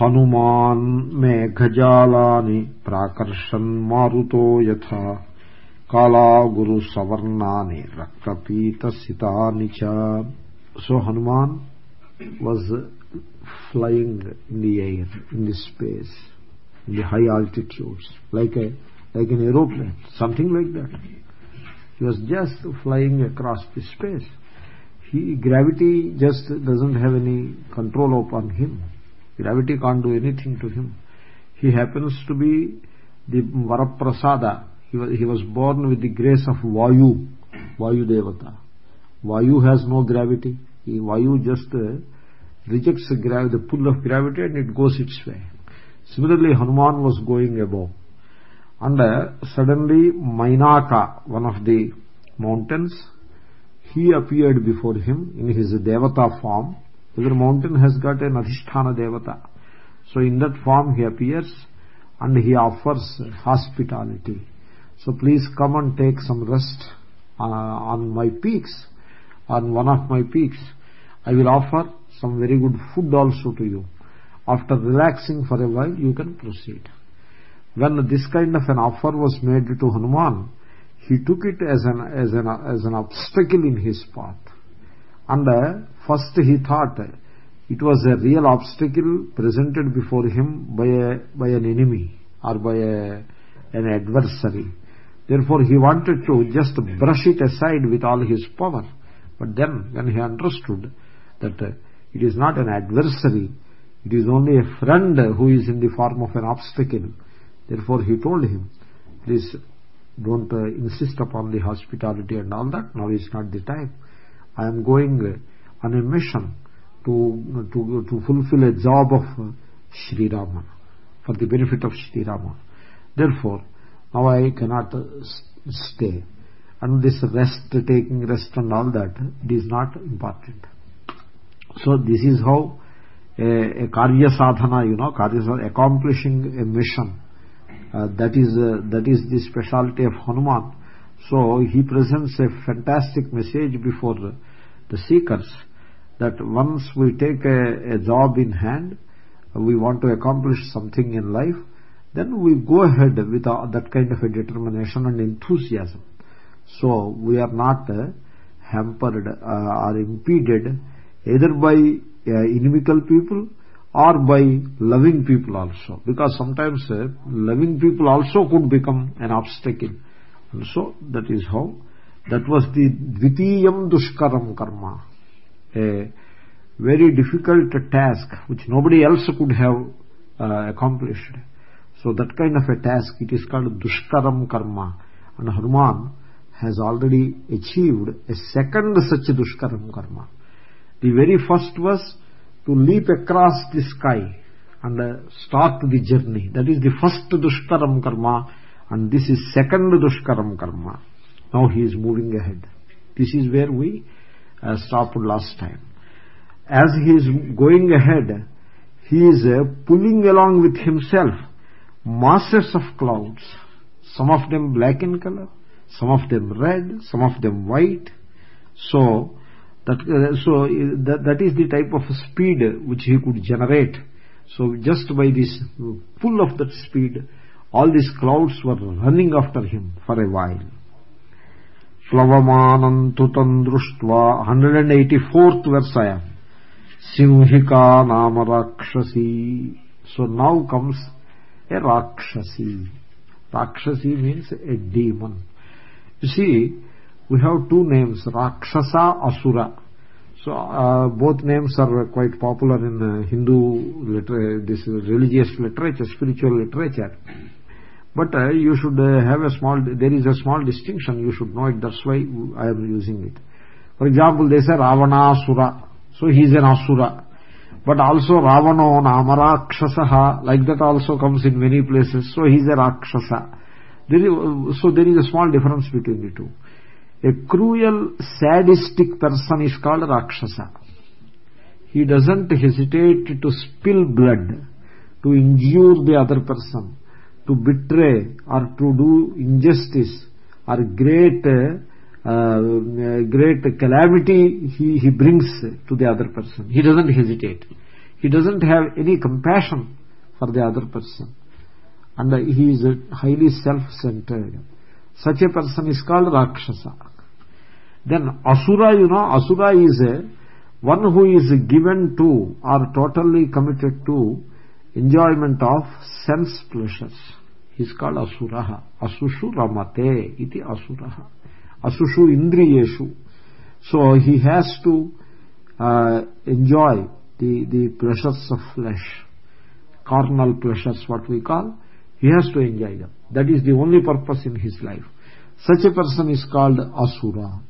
हनुमान में घजाला ने प्राकर्षण मारुतो यथा। काला गुरु सवर्णा ने रक्तपीत सीता निचा so Hanuman was flying in the air in the space in the high altitude like a like an aeroplane something like that he was just flying across the space he gravity just doesn't have any control upon him gravity can't do anything to him. He happens to be the varaprasada. He was, he was born with the grace of vayu vayu devata. Vayu has no gravity. He, vayu just uh, rejects the, the pull of gravity and it goes its way. Similarly, Hanuman was going above. And uh, suddenly Mainaka, one of the mountains, he appeared before him in his Devata form. Every mountain has got an Adhisthana Devata. So in that form he appears and he offers hospitality. So please come and take some rest uh, on my peaks, on one of my peaks. I will offer some very good food also to you after relaxing for a while you can proceed when this kind of an offer was made to hanuman he took it as an as an as an obstacle in his path and uh, first he thought it was a real obstacle presented before him by a by an enemy or by a, an adversary. Therefore he wanted to just brush it aside with all his power. But then when he understood that it is not an adversary it is only a friend who is in the form of an obstacle therefore he told him please don't uh, insist upon the hospitality and all that. Now is not the time. I am going on a mission to to to fulfill a job of uh, Sri Rama for the benefit of Sri Rama therefore now i cannot uh, stay. And this rest taking rest and all that it is not important. So this is how a, a karya sadhana you know karya sadhana, accomplishing a mission uh, that is uh, that is the specialty of hanuman. So he presents a fantastic message before the seekers that once we take a, a job in hand we want to accomplish something in life then we go ahead with that kind of a determination and enthusiasm. So we are not uh, hampered uh, or impeded either by uh, inimical people or by loving people also. Because sometimes loving people also could become an obstacle. And so that is how that was the dvitiyam dushkaram karma a very difficult task which nobody else could have uh, accomplished. So that kind of a task it is called dushkaram karma. And hanuman has already achieved a second such dushkaram karma. The very first was to leap across the sky and uh, start the journey. That is the first dushkaram karma and this is second dushkaram karma. Now he is moving ahead. This is where we uh, stopped last time. As he is going ahead he is uh, pulling along with himself masses of clouds some of them black in color some of them red some of them white. So that uh, so that, that is the type of speed which he could generate. So just by this pull of that speed all these clouds were running after him for a while प्लवमानन्तु तम् दृष्ट्वा hundred and rakshasi fourth verse I am Simhika नाम राक्षसी। So now comes a we have two names rakshasa asura so uh, both names are quite popular in hindu liter this religious literature spiritual literature but uh, you should uh, have a small there is a small distinction you should know it that's why i am using it. For example they say Ravana Asura, so he is an asura. But also Ravana ravano namarakshasah like that also comes in many places so he is a rakshasa. There is, so there is a small difference between the two. A cruel sadistic person is called rakshasa. He doesn't hesitate to spill blood to injure the other person to betray or to do injustice or great uh, great calamity he, he brings to the other person. He doesn't hesitate. He doesn't have any compassion for the other person. And he is highly self-centered. Such a person is called rakshasa. Then asura you know asura is a one who is given to or totally committed to enjoyment of sense pleasures uh, the the pleasures of flesh carnal pleasures what we call he has to enjoy them that is the only purpose in his life such a person is called asura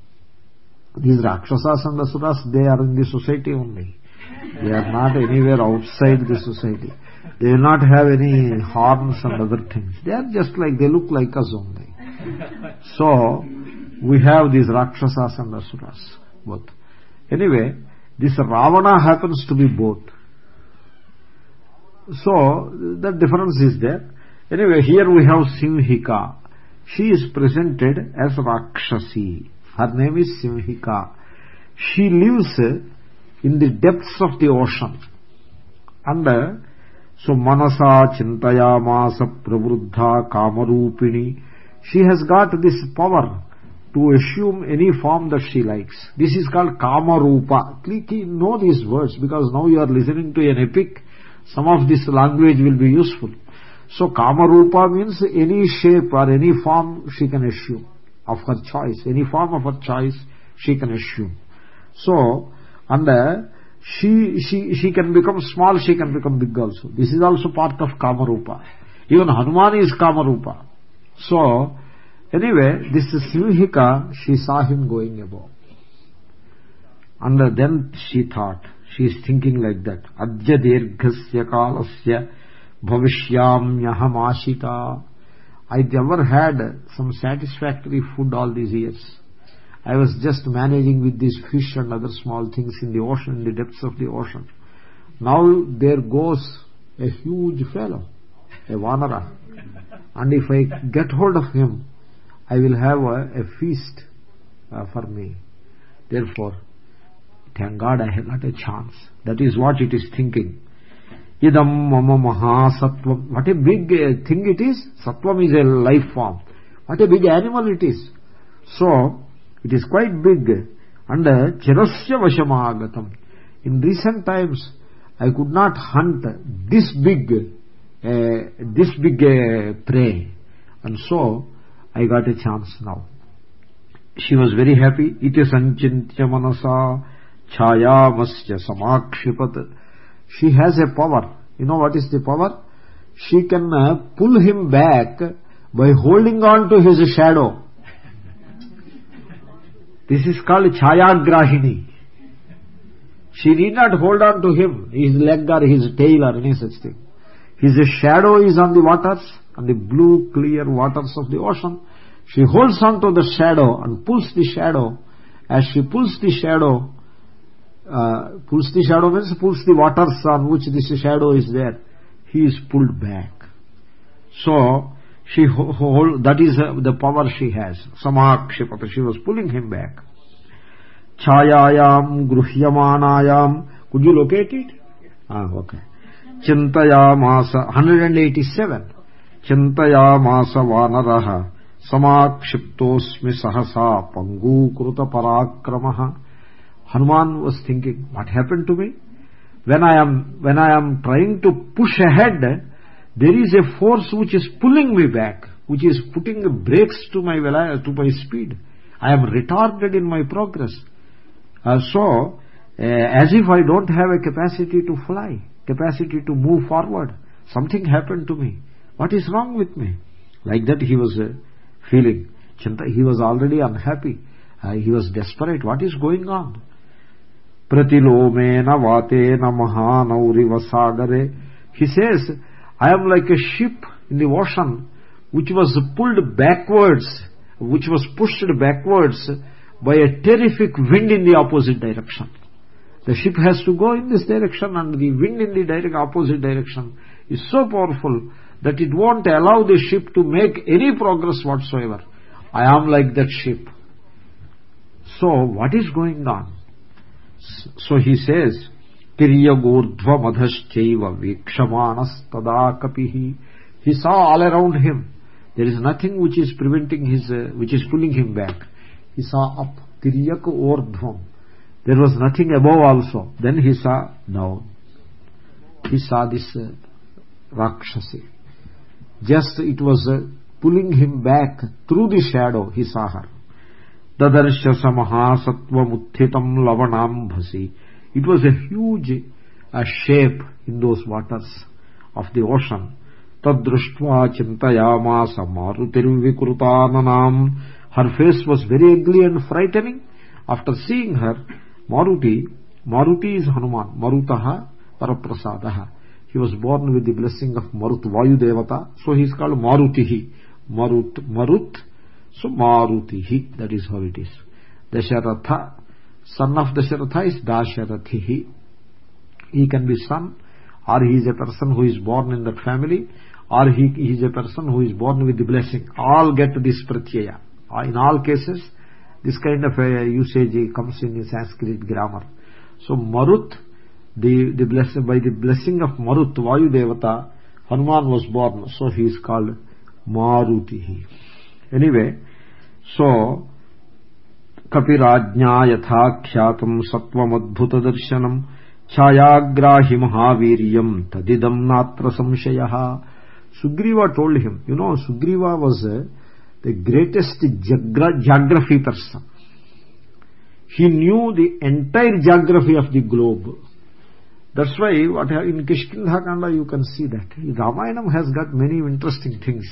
these rakshasas and asuras they are in the society only they are not anywhere outside the society they will not have any horns and other things. They are just like they look like us only. So we have these rakshasas and asuras both. Anyway this ravana happens to be both. So the difference is there. Anyway here we have simhika. She is presented as rakshasi. Her name is simhika. She lives in the depths of the ocean. And so manasa chintayamasa pravruddha kamarupini she has got this power to assume any form that she likes. This is called kamarupa. Know these words because now you are listening to an epic. Some of this language will be useful. So kamarupa means any shape or any form she can assume of her choice. Any form of her choice she can assume. So and she she she can become small she can become big also. This is also part of kamarupa even hanuman is kamarupa so anyway this is simhika she saw him going above. And then she thought she is thinking like that. Adya dirghasya kalasya bhavishyamyaham I never had some satisfactory food all these years. I was just managing with these fish and other small things in the ocean, in the depths of the ocean. Now there goes a huge fellow, a vanara. And if I get hold of him, I will have a, a feast uh, for me. Therefore, thank God I have got a chance. That is what it is thinking idam mama mahasatvam what a big uh, thing it is satvam is a life form what a big animal it is so it is quite big and chirasya vashamagatam in recent times i could not hunt this big this big prey. And so i got a chance now. She was very happy. Iti sanchintya manasa chayamasya samakshipat she has a power. You know what is the power? She can uh, pull him back by holding on to his shadow this is called chayagrahini. She need not hold on to him. His leg or his tail or any such thing. His shadow is on the waters on the blue clear waters of the ocean. She holds on to the shadow and pulls the shadow. As she pulls the shadow uh, pulls the shadow means pulls the waters on which this shadow is there. He is pulled back. So she hold, that is uh, the power she has. Samakshipata she was pulling him back chayayam gruhyamanayam could you locate it? Ah okay. chintayamasa 187 chintayamasa vanarah samakshiptosmi sahasa pangukruta parakramah hanuman was thinking what happened to me? When i am when i am trying to push ahead there is a force which is pulling me back which is putting brakes to my to my speed. I am retarded in my progress uh, so uh, as if i don't have a capacity to fly capacity to move forward something happened to me. What is wrong with me? Like that he was uh, feeling. He was already unhappy. Uh, he was desperate. What is going on? Pratilomena vatena mahanauriva sagare. He says i am like a ship in the ocean which was pulled backwards which was pushed backwards by a terrific wind in the opposite direction. The ship has to go in this direction and the wind in the direct opposite direction is so powerful that it won't allow the ship to make any progress whatsoever. I am like that ship. So what is going on? So he says tiryagurdhvamadhaschaiva vikshamanas kapihi he saw all around him. There is nothing which is preventing his uh, which is pulling him back he saw up tiryak urdhvam there was nothing above also then he saw down he saw this uh, rakshasi just it was uh, pulling him back through the shadow he saw her samahasatvam utthitam lavanambhasi it was a huge uh, shape in those waters of the ocean tadrushtva chintayamasa marutirvikrutananam her face was very ugly and frightening. After seeing her maruti maruti is hanuman marutaha paraprasadaha. He was born with the blessing of marut vayu devata so he is called marutihi. Marut marut so marutihi that is how it is. Dasharatha son of dasharatha is dasharathihi. He can be son or he is a person who is born in that family or he, he is a person who is born with the blessing. All get this pratyaya in all cases this kind of a usage comes in sanskrit grammar so marut the the blessing by the blessing of marut vayu devata hanuman was born so he is called maruti anyway so कपिराज्ञा यथा ख्यातम् सत्त्वमद्भुतदर्शनम् छायाग्राहि महावीर्यम् तदिदम् नात्र संशयः Sugriva told him, you know, Sugriva was uh, the greatest geography person. He knew the entire geography of the globe. That's why what in Kishkindha you can see that. Ramayana has got many interesting things.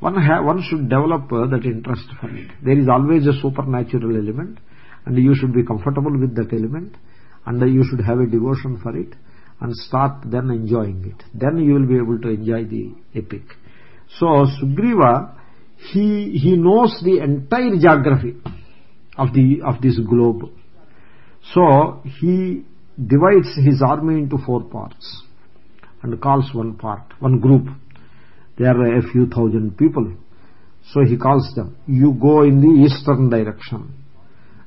One, one should develop uh, that interest for it. There is always a supernatural element and you should be comfortable with that element and you should have a devotion for it and start then enjoying it then you will be able to enjoy the epic so sugriva he he knows the entire geography of the of this globe. So he divides his army into four parts and calls one part one group. There are a few thousand people. So he calls them. You go in the eastern direction.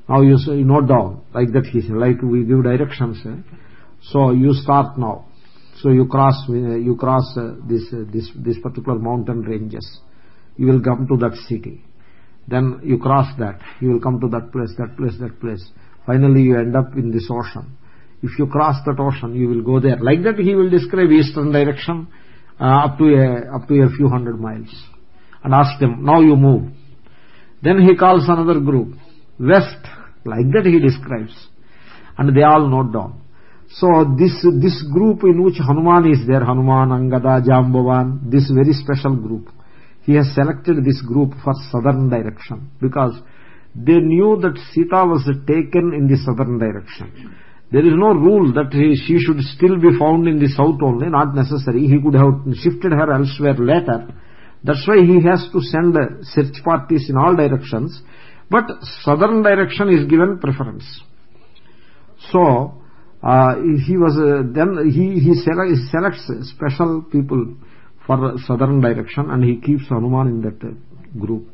Now you, say, note down like that he like we give directions eh? so you start now. So you cross uh, you cross uh, this uh, this this particular mountain ranges you will come to that city. Then you cross that you will come to that place that place that place. Finally you end up in this ocean. If you cross that ocean you will go there. Like that he will describe eastern direction uh, up to a up to a few hundred miles and ask them now you move. Then he calls another group west like that he describes and they all note down. So this this group in which hanuman is there hanuman angada jambavan this very special group he has selected this group for southern direction because they knew that sita was taken in the southern direction. There is no rule that he, she should still be found in the south only not necessary. He could have shifted her elsewhere later. That's why he has to send search parties in all directions. But southern direction is given preference. So uh, he was uh, then he he selects special people for southern direction and he keeps hanuman in that group.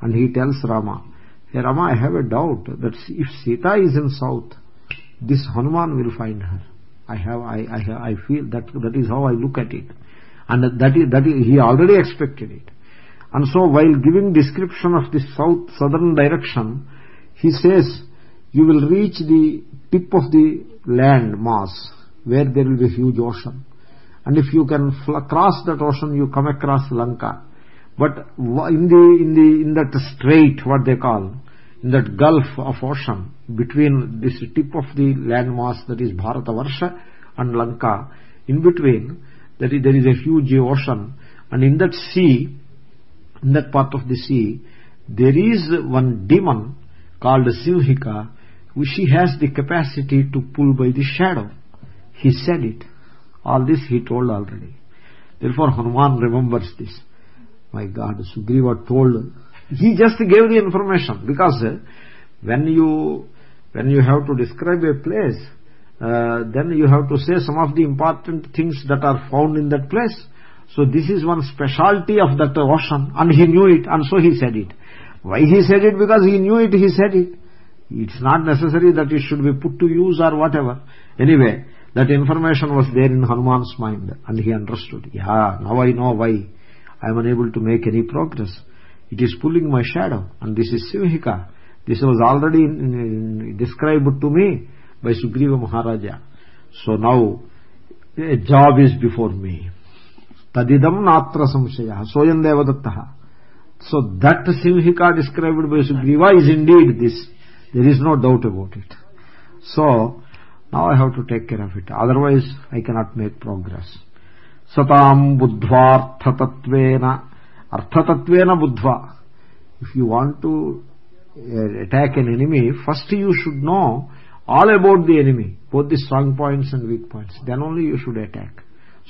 And he tells rama hey rama i have a doubt that if sita is in south this hanuman will find her. I have i i i feel that that is how i look at it. And that is that is, he already expected it. And so while giving description of the south southern direction he says you will reach the tip of the land mass where there will be huge ocean and if you can cross that ocean you come across lanka. But in the in the in that strait what they call in that gulf of ocean between this tip of the landmass that is bharatavarsha and lanka in between there is, there is a huge ocean. And in that sea in that part of the sea there is one demon called simhika she has the capacity to pull by the shadow. He said it all this he told already. Therefore hanuman remembers this. My god sugriva told he just gave the information because uh, when you when you have to describe a place uh, then you have to say some of the important things that are found in that place. So this is one specialty of that ocean and he knew it and so he said it. Why he said it? Because he knew it he said it. It's not necessary that it should be put to use or whatever. Anyway that information was there in hanuman's mind and he understood yeah now i know why i am unable to make any progress. It is pulling my shadow and this is simhika this was already described to me by sugriva maharaja. So now a job is before me. Tadidam natra samshaya soyam so that simhika described by sugriva is indeed this. There is no doubt about it. So now i have to take care of it. Otherwise i cannot make progress. Satam buddhvarthatatvena arthatatvena buddhva. If you want to uh, attack an enemy first you should know all about the enemy both the strong points and weak points. Then only you should attack.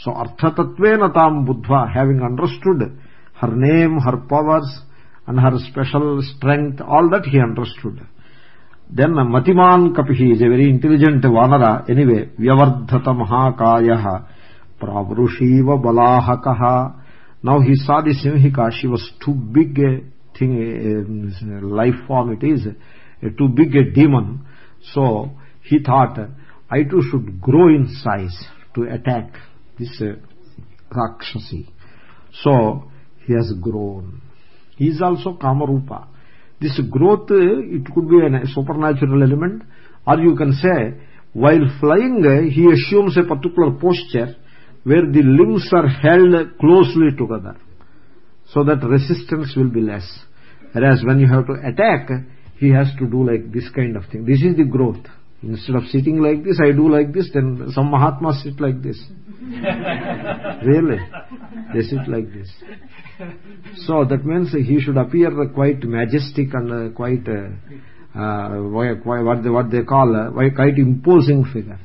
So arthatatvena tam buddha having understood her name her powers and her special strength all that he understood anyway vyavardhata mahakaya pravrushiva balahakah now he saw the simhika she was too big a thing a life form it is a too big a demon so he thought i too should grow in size to attack this uh, rakshasi so he has grown he is also kamarupa this growth it could be a supernatural element. Or you can say while flying he assumes a particular posture where the limbs are held closely together so that resistance will be less. Whereas when you have to attack he has to do like this kind of thing. This is the growth instead of sitting like this i do like this then some mahatmas sit like this. Really? They sit like this. So that means he should appear quite majestic and uh, quite uh, uh, what they what they call uh, quite imposing figure.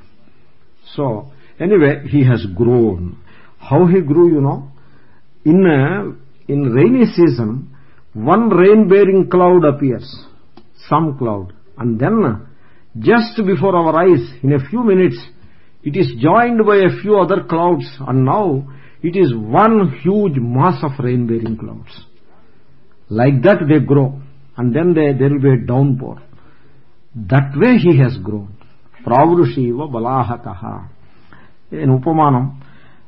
So anyway he has grown. How he grew you know? In uh, in rainy season one rain bearing cloud appears. Some cloud. And then just before our eyes in a few minutes it is joined by a few other clouds and now it is one huge mass of rain bearing clouds. Like that they grow and then they, there will be a downpour. That way he has grown. Balahakaha in upamanam.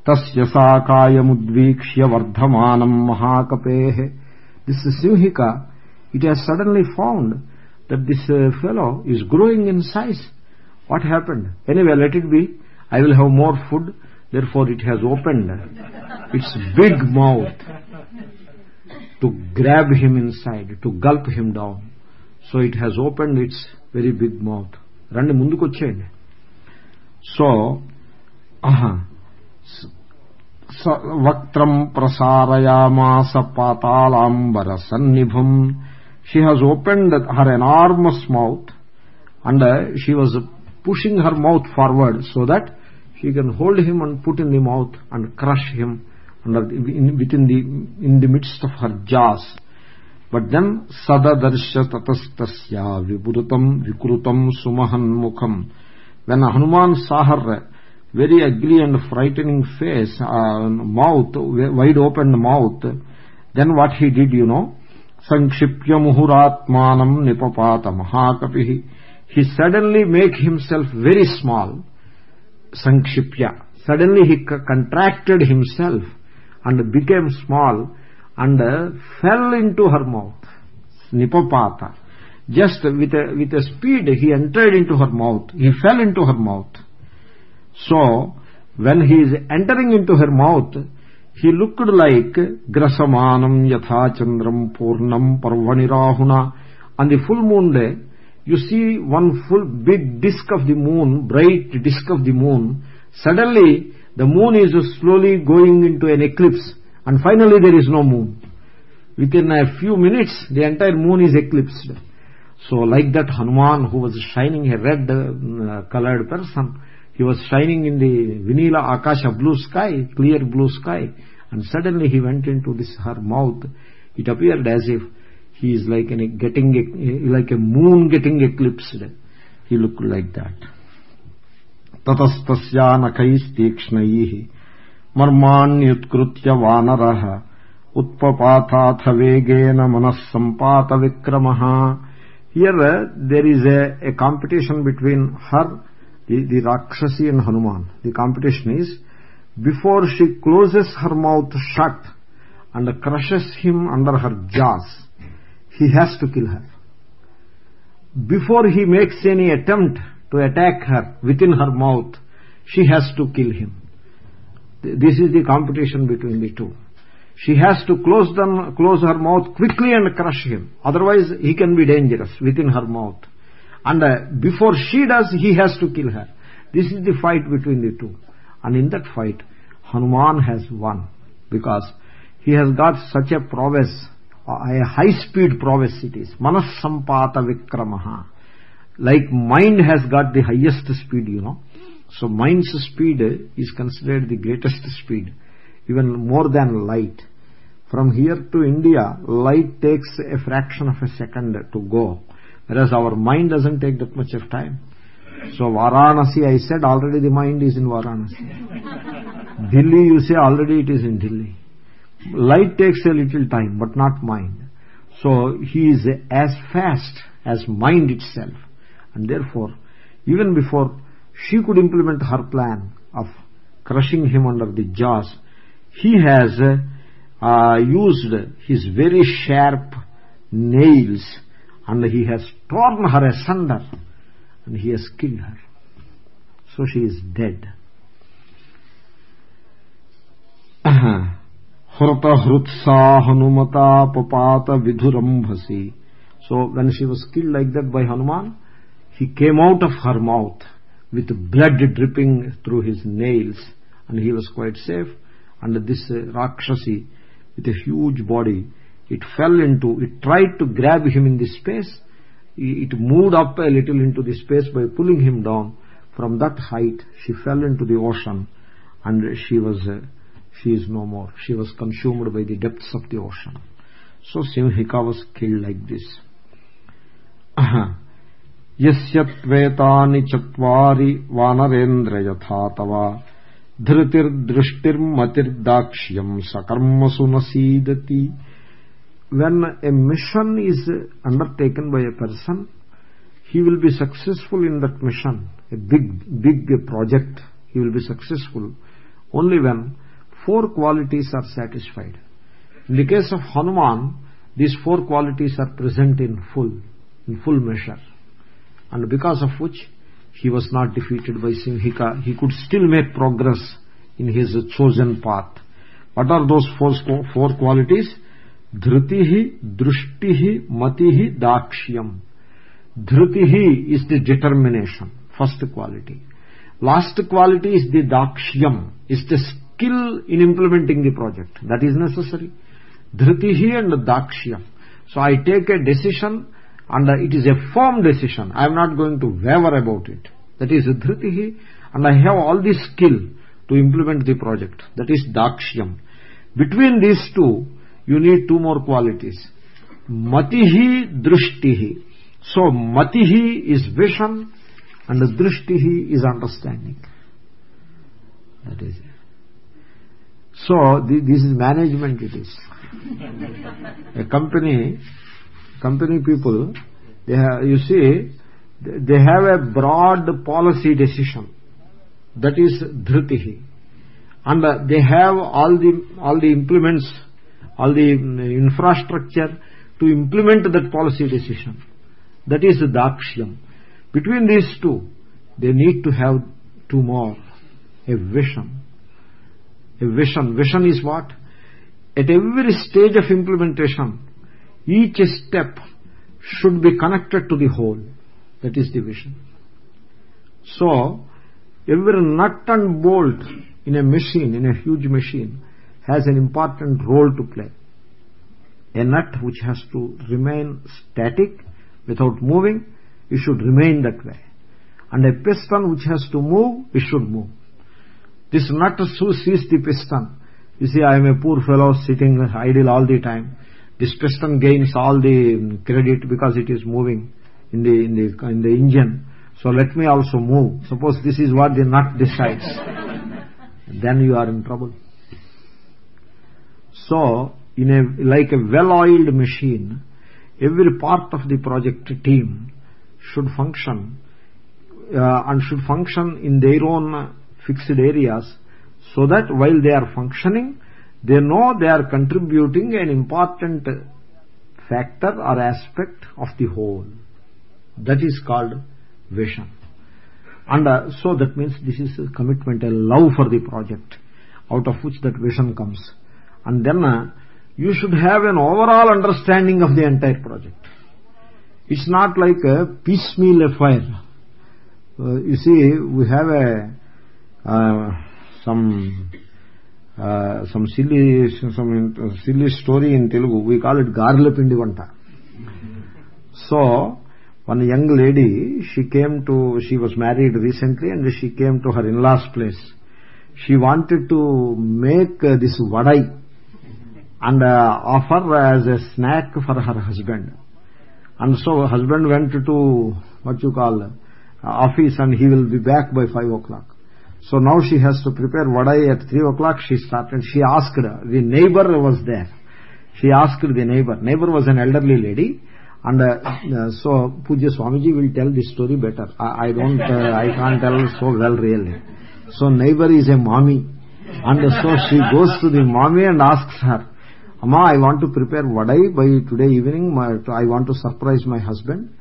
Tasya sakayamudvikshya vardhamanam mahakapeh this is simhika. It has suddenly found that this uh, fellow is growing in size what happened anyway let it be i will have more food therefore it has opened its big mouth to grab him inside to gulp him down so it has opened its very big mouth రండి ముందుకు వచ్చేయండి so వక్త్రం ప్రసారయామాస పాతాళాంబర సన్నిభం she has opened her enormous mouth and she was pushing her mouth forward so that she can hold him and put in the mouth and crush him under in, within the in the midst of her jaws. But then sadadarsha tatastasya vibhutam vikrutam sumahan mukham. When hanuman saw her very ugly and frightening face uh, mouth wide open mouth then what he did you know sankshipya muhuratmanam nipapata mahakapi he suddenly make himself very small. sankshipya suddenly he contracted himself and became small and fell into her mouth. Nipapata. Just with a with a speed he entered into her mouth. He fell into her mouth. So when he is entering into her mouth he looked like grasamanam yatha chandram purnam parvanirahuna. On the full moon day you see one full big disk of the moon bright disk of the moon. Suddenly the moon is slowly going into an eclipse and finally there is no moon. Within a few minutes the entire moon is eclipsed. So like that hanuman who was shining a red uh, colored person he was shining in the vanilla akasha blue sky clear blue sky and suddenly he went into this her mouth it appeared as if he is like a getting a, like a moon getting eclipsed he looked like that ततस्तस्या नखैस्तीक्ष्णैः मर्माण्युत्कृत्य वानरः उत्पपाथाथ वेगेन मनः सम्पातविक्रमः here there is a, a competition between her the, the Rakshasi and Hanuman. The competition is before she closes her mouth shut and crushes him under her jaws, he has to kill her. Before he makes any attempt to attack her within her mouth, she has to kill him. This is the competition between the two. She has to close, them, close her mouth quickly and crush him. Otherwise, he can be dangerous within her mouth. And uh, before she does, he has to kill her. This is the fight between the two. And in that fight, Hanuman has won. Because he has got such a prowess, a high-speed prowess it is. Manas sampata vikramaha. Like mind has got the highest speed, you know. So mind's speed is considered the greatest speed even more than light. From here to India, light takes a fraction of a second to go, whereas our mind doesn't take that much of time. So Varanasi, I said already the mind is in Varanasi. Delhi, you say already it is in Delhi. Light takes a little time, but not mind. So he is as fast as mind itself. And therefore, even before she could implement her plan of crushing him under the jaws, he has uh, used his very sharp nails and he has torn her asunder. And he has killed her. So she is dead. hrata hrutsa hanumata papata vidurambhasi so when she was killed like that by hanuman he came out of her mouth with blood dripping through his nails. And he was quite safe. And this uh, Rakshasi with a huge body, it fell into, it tried to grab him in the space, it moved up a little into the space by pulling him down. From that height, she fell into the ocean and she was, uh, she is no more. She was consumed by the depths of the ocean. So Simhika was killed like this. यस्यत्वेतानि चत्वारि वानरेन्द्र यथा तवा dhritirdrashtirmatirdakshyam sakarmasu nasidati when a mission is undertaken by a person he will be successful in that mission a big big project he will be successful only when four qualities are satisfied in the case of hanuman these four qualities are present in full in full measure and because of which he was not defeated by Simhika. He could still make progress in his chosen path. What are those four, four qualities? Dhritihi, Drushtihi, Matihi, Dakshyam. Dhritihi is the determination, first quality. Last quality is the Dakshyam, is the skill in implementing the project. That is necessary. Dhritihi and the Dakshyam. So I take a decision and it is a firm decision i am not going to waver about it that is dhritihi and i have all the skill to implement the project that is dakshyam between these two you need two more qualities. Matihi drishtihi. So matihi is vision and drishtihi is understanding. That is it. So this is management it is. A company company people they have you see they have a broad policy decision. That is dhritihi and uh, they have all the all the implements all the mm, infrastructure to implement that policy decision. That is the dakshyam. Between these two they need to have two more. A vision. A vision. Vision is what? At every stage of implementation each step should be connected to the whole. That is the vision. So every nut and bolt in a machine in a huge machine has an important role to play. A nut which has to remain static without moving it should remain that way. And a piston which has to move it should move. This nut sees the piston. You see i am a poor fellow sitting idle all the time. This piston gains all the credit because it is moving in the in the in the engine. So let me also move. Suppose this is what the nut decides. Then you are in trouble so in a like a well oiled machine every part of the project team should function uh, and should function in their own fixed areas so that while they are functioning they know they are contributing an important factor or aspect of the whole. That is called vision. And uh, so that means this is a commitment a love for the project out of which that vision comes and then uh, you should have an overall understanding of the entire project. It's not like a piecemeal affair. Uh, you see we have a uh, some uh, some silly some silly story in telugu. We call it garle pindi vanta. So one young lady she came to she was married recently and she came to her in-laws place. She wanted to make uh, this vadai and uh, offer as a snack for her husband and so husband went to what you call uh, office and he will be back by 5 o'clock so now she has to prepare vadai at 3 o'clock. She started. She asked, the neighbor was there. She asked the neighbor. Neighbor was an elderly lady. And uh, uh, so Pujya Swamiji will tell this story better. I, I don't, uh, I can't tell so well really. So neighbor is a mommy. And so she goes to the mommy and asks her, Amma, I want to prepare vadai by today evening. My, I want to surprise my husband.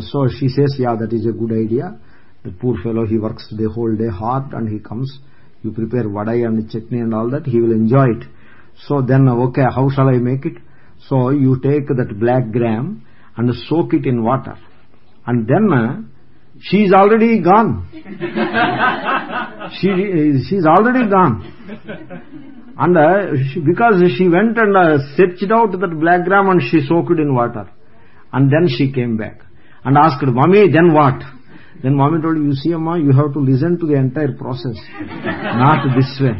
So she says, yeah, that is a good idea. The poor fellow he works the whole day hard and he comes. You prepare vadai and chutney and all that he will enjoy it. So then okay how shall i make it? So you take that black gram and soak it in water. And then she is already gone she she is already gone and uh, she, because she went and uh, searched out that black gram and she soaked it in water and then she came back and asked mommy then what then mommy told, you see Amma, you have to listen to the entire process. Not this way.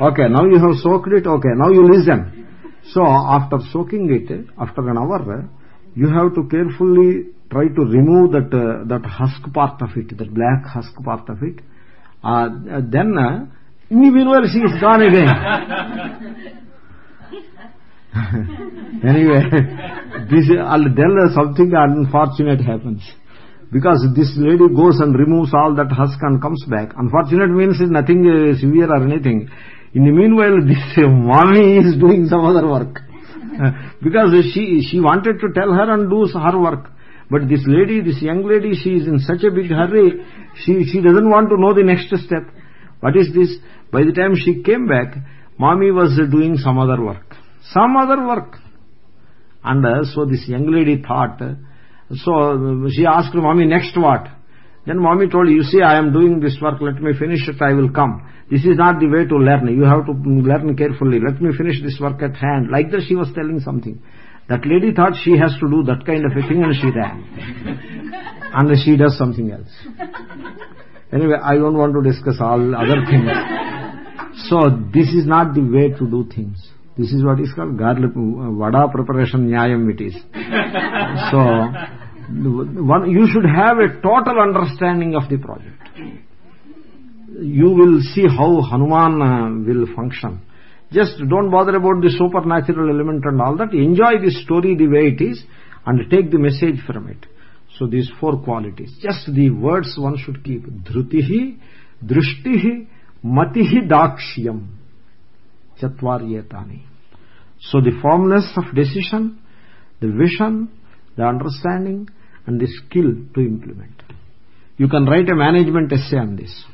Okay, now you have soaked it, okay, now you listen. So after soaking it, after an hour, you have to carefully try to remove that uh, that husk part of it, that black husk part of it. Uh, then, uh, meanwhile she is gone again. anyway, this, all then something unfortunate happens. Because this lady goes and removes all that husk and comes back. Unfortunate means nothing uh, severe or anything. In the meanwhile this uh, mommy is doing some other work. Because she she wanted to tell her and do her work but this lady this young lady she is in such a big hurry she she doesn't want to know the next step what is this by the time she came back mommy was doing some other work some other work and uh, so this young lady thought so she asked mommy, next what? Then mommy told, you see, I am doing this work, let me finish it, I will come. This is not the way to learn. You have to learn carefully. Let me finish this work at hand. Like that she was telling something. That lady thought she has to do that kind of a thing and she ran. and she does something else. Anyway, I don't want to discuss all other things. So this is not the way to do things. This is what is called garlic vada preparation nyayam it is. so one, you should have a total understanding of the project. You will see how Hanuman uh, will function. Just don't bother about the supernatural element and all that. Enjoy the story the way it is and take the message from it. So these four qualities. Just the words one should keep. Dhrutihi, Drishtihi, Matihi, Dakshyam. Chatvaryetani. So the firmness of decision, the vision, the understanding and the skill to implement. You can write a management essay on this.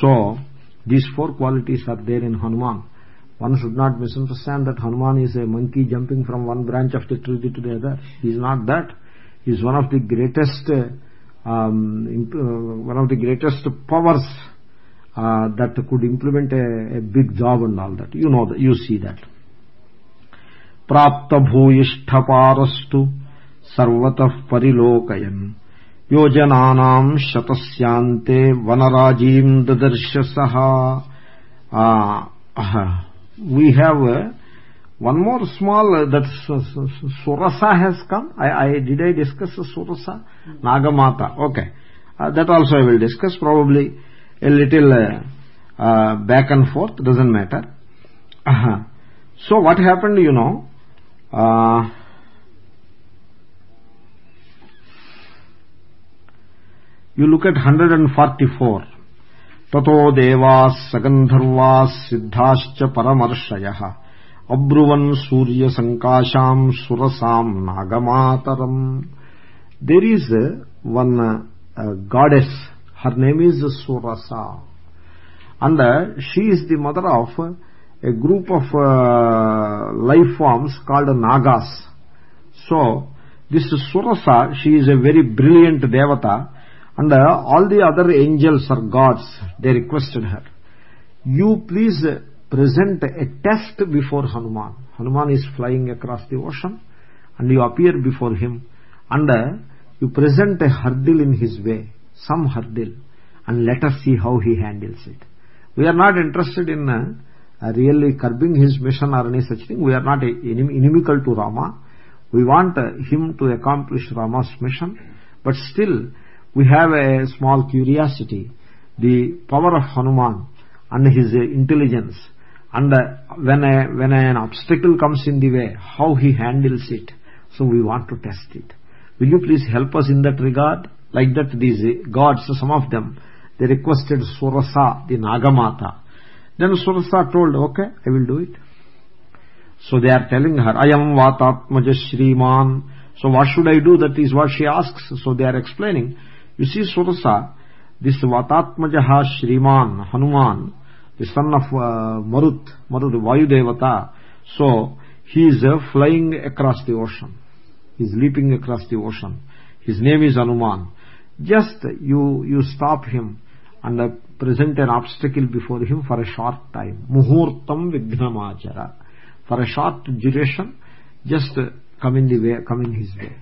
So these four qualities are there in Hanuman one should not misunderstand that Hanuman is a monkey jumping from one branch of the tree to the other. He is not that. He is one of the greatest, um, uh, one of the greatest powers uh, that could implement a, a, big job and all that. You know that. You see that. Prapta bhuyishtha sarvatah parilokayan yojananam shatasyante vanarajim dadarshasah. Uh, ah, uh, we have uh, one more small uh, that surasa has come. I, I did i discuss surasa? Nagamata. Okay. Uh, that also i will discuss. Probably a little uh, uh, back and forth. Doesn't matter. -huh. so what happened you know? You look at 144 ततो देवाः सगन्धर्वाः सिद्धाश्च परमर्षयः अब्रुवन् सूर्यसङ्काशाम् सुरसाम् नागमातरम् there is one uh, goddess her name is surasa and uh, she is the mother of a group of uh, life forms called nagas so this surasa she is a very brilliant devata and uh, all the other angels or gods they requested her you please present a test before hanuman. Hanuman is flying across the ocean and you appear before him and uh, you present a hurdle in his way some hurdle and let us see how he handles it. We are not interested in uh, uh, really curbing his mission or any such thing. We are not inimical to rama. We want uh, him to accomplish rama's mission but still we have a small curiosity. The power of hanuman and his intelligence and uh, when a, when an obstacle comes in the way how he handles it. So we want to test it. Will you please help us in that regard? Like that these gods some of them they requested surasa the nagamata. Then surasa told okay i will do it. So they are telling her i am vatatmaja shriman so what should i do? That is what she asks. So they are explaining you see Surasa, this Vatatmajaha Shriman, Hanuman, the son of uh, Marut, Marut, Vayu Devata, so he is uh, flying across the ocean. He is leaping across the ocean. His name is Hanuman. Just you, you stop him and uh, present an obstacle before him for a short time. Muhurtam Vignamachara. For a short duration, just come in the way, come in his way.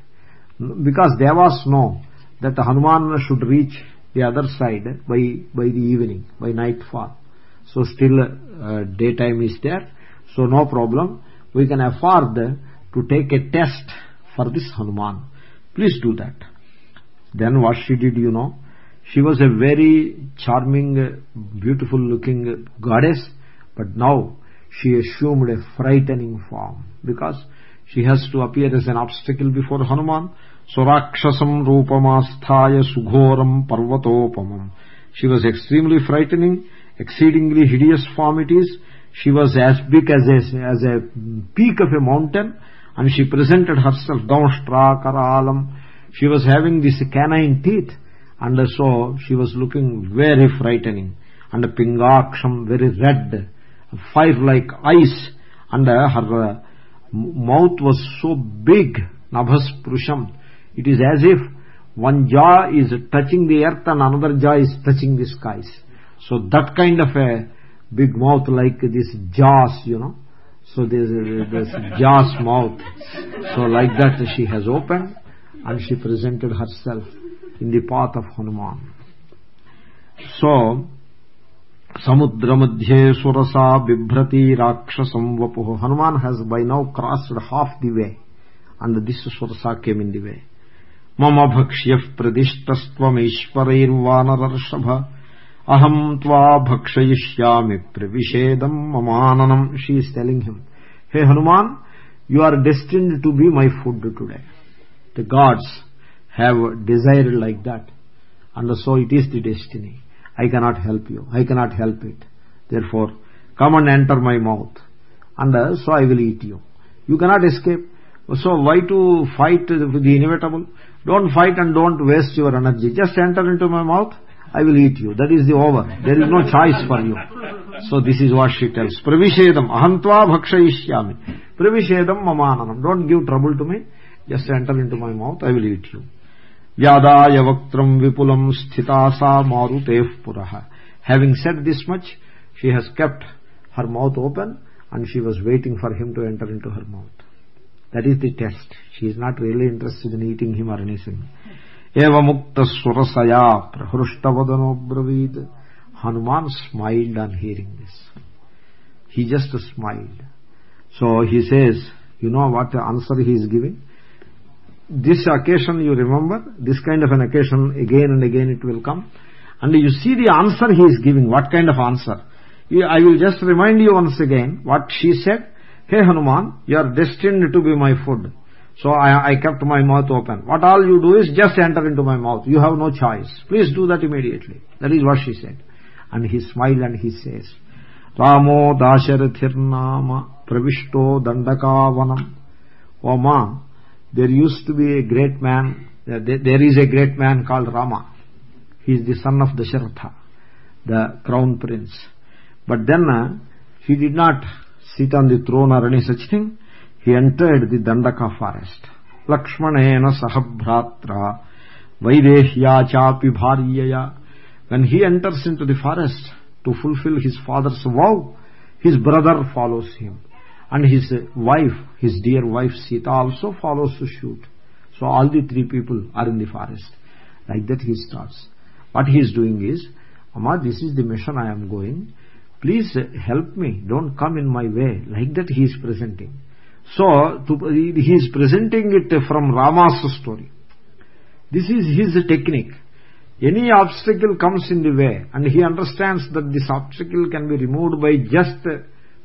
Because Devas know that Hanuman should reach the other side by, by the evening, by nightfall. So still uh, daytime is there. So no problem. We can afford to take a test for this Hanuman. Please do that. Then what she did, you know, she was a very charming, beautiful looking goddess, but now she assumed a frightening form because she has to appear as an obstacle before Hanuman Surakshasam rupamastthaya sughoram parvatopamam. She was extremely frightening, exceedingly hideous form it is. She was as big as a, as a peak of a mountain and she presented herself downshtra karalam. She was having these canine teeth and so she was looking very frightening. And pingaksham, very red, fire-like eyes and her mouth was so big, nabhas prusham it is as if one jaw is touching the earth and another jaw is touching the skies. So that kind of a big mouth like this jaws you know. So there's this jaws mouth. So like that she has opened and she presented herself in the path of hanuman. So rakshasam vapuh. Hanuman has by now crossed half the way and this surasa came in the way मम भक्ष्य प्रदिष्टस्वेश्वरैर्वानरर्षभ अहम वा भक्षयिष्यामि प्रविषेदम् ममाननम् she is telling hey Hanuman you are destined to be my food today the gods have desired like that and so it is the destiny I help you I I cannot help it therefore come and enter my mouth and so I will eat you you cannot escape so why to fight with the inevitable? Don't fight and don't waste your energy. Just enter into my mouth, I will eat you. That is the over. There is no choice for you. So this is what she tells. Pravishedam ahantva bhakshayishyami. Pravishedam mamananam. Don't give trouble to me. Just enter into my mouth, I will eat you. Vyadaya vaktram vipulam sthitasa maruteh puraha. Having said this much, she has kept her mouth open and she was waiting for him to enter into her mouth. That is the test. She is not really interested in eating him or anything. Eva mukta surasaya prahruštavadano bravid. Hanuman smiled on hearing this. He just smiled. So he says, you know what answer he is giving? This occasion you remember, this kind of an occasion again and again it will come. And you see the answer he is giving, what kind of answer. I will just remind you once again what she said hey hanuman you are destined to be my food so I, I kept my mouth open. What all you do is just enter into my mouth. You have no choice. Please do that immediately. That is what she said. And he smiled and he says ramo dasharathirnama pravishto dandakavanam. O ma there used to be a great man there is a great man called rama. He is the son of dasharatha the crown prince. But then uh, he did not sit on the throne or any such thing he entered the dandaka forest lakshmanena sahabhratra vaidehya chapi bharyaya when he enters into the forest to fulfill his father's vow his brother follows him. And his wife his dear wife sita also follows to shoot so all the three people are in the forest. Like that he starts. What he is doing is amma this is the mission i am going. Please help me. Don't come in my way. Like that he is presenting so he is presenting it from rama's story. This is his technique. Any obstacle comes in the way and he understands that this obstacle can be removed by just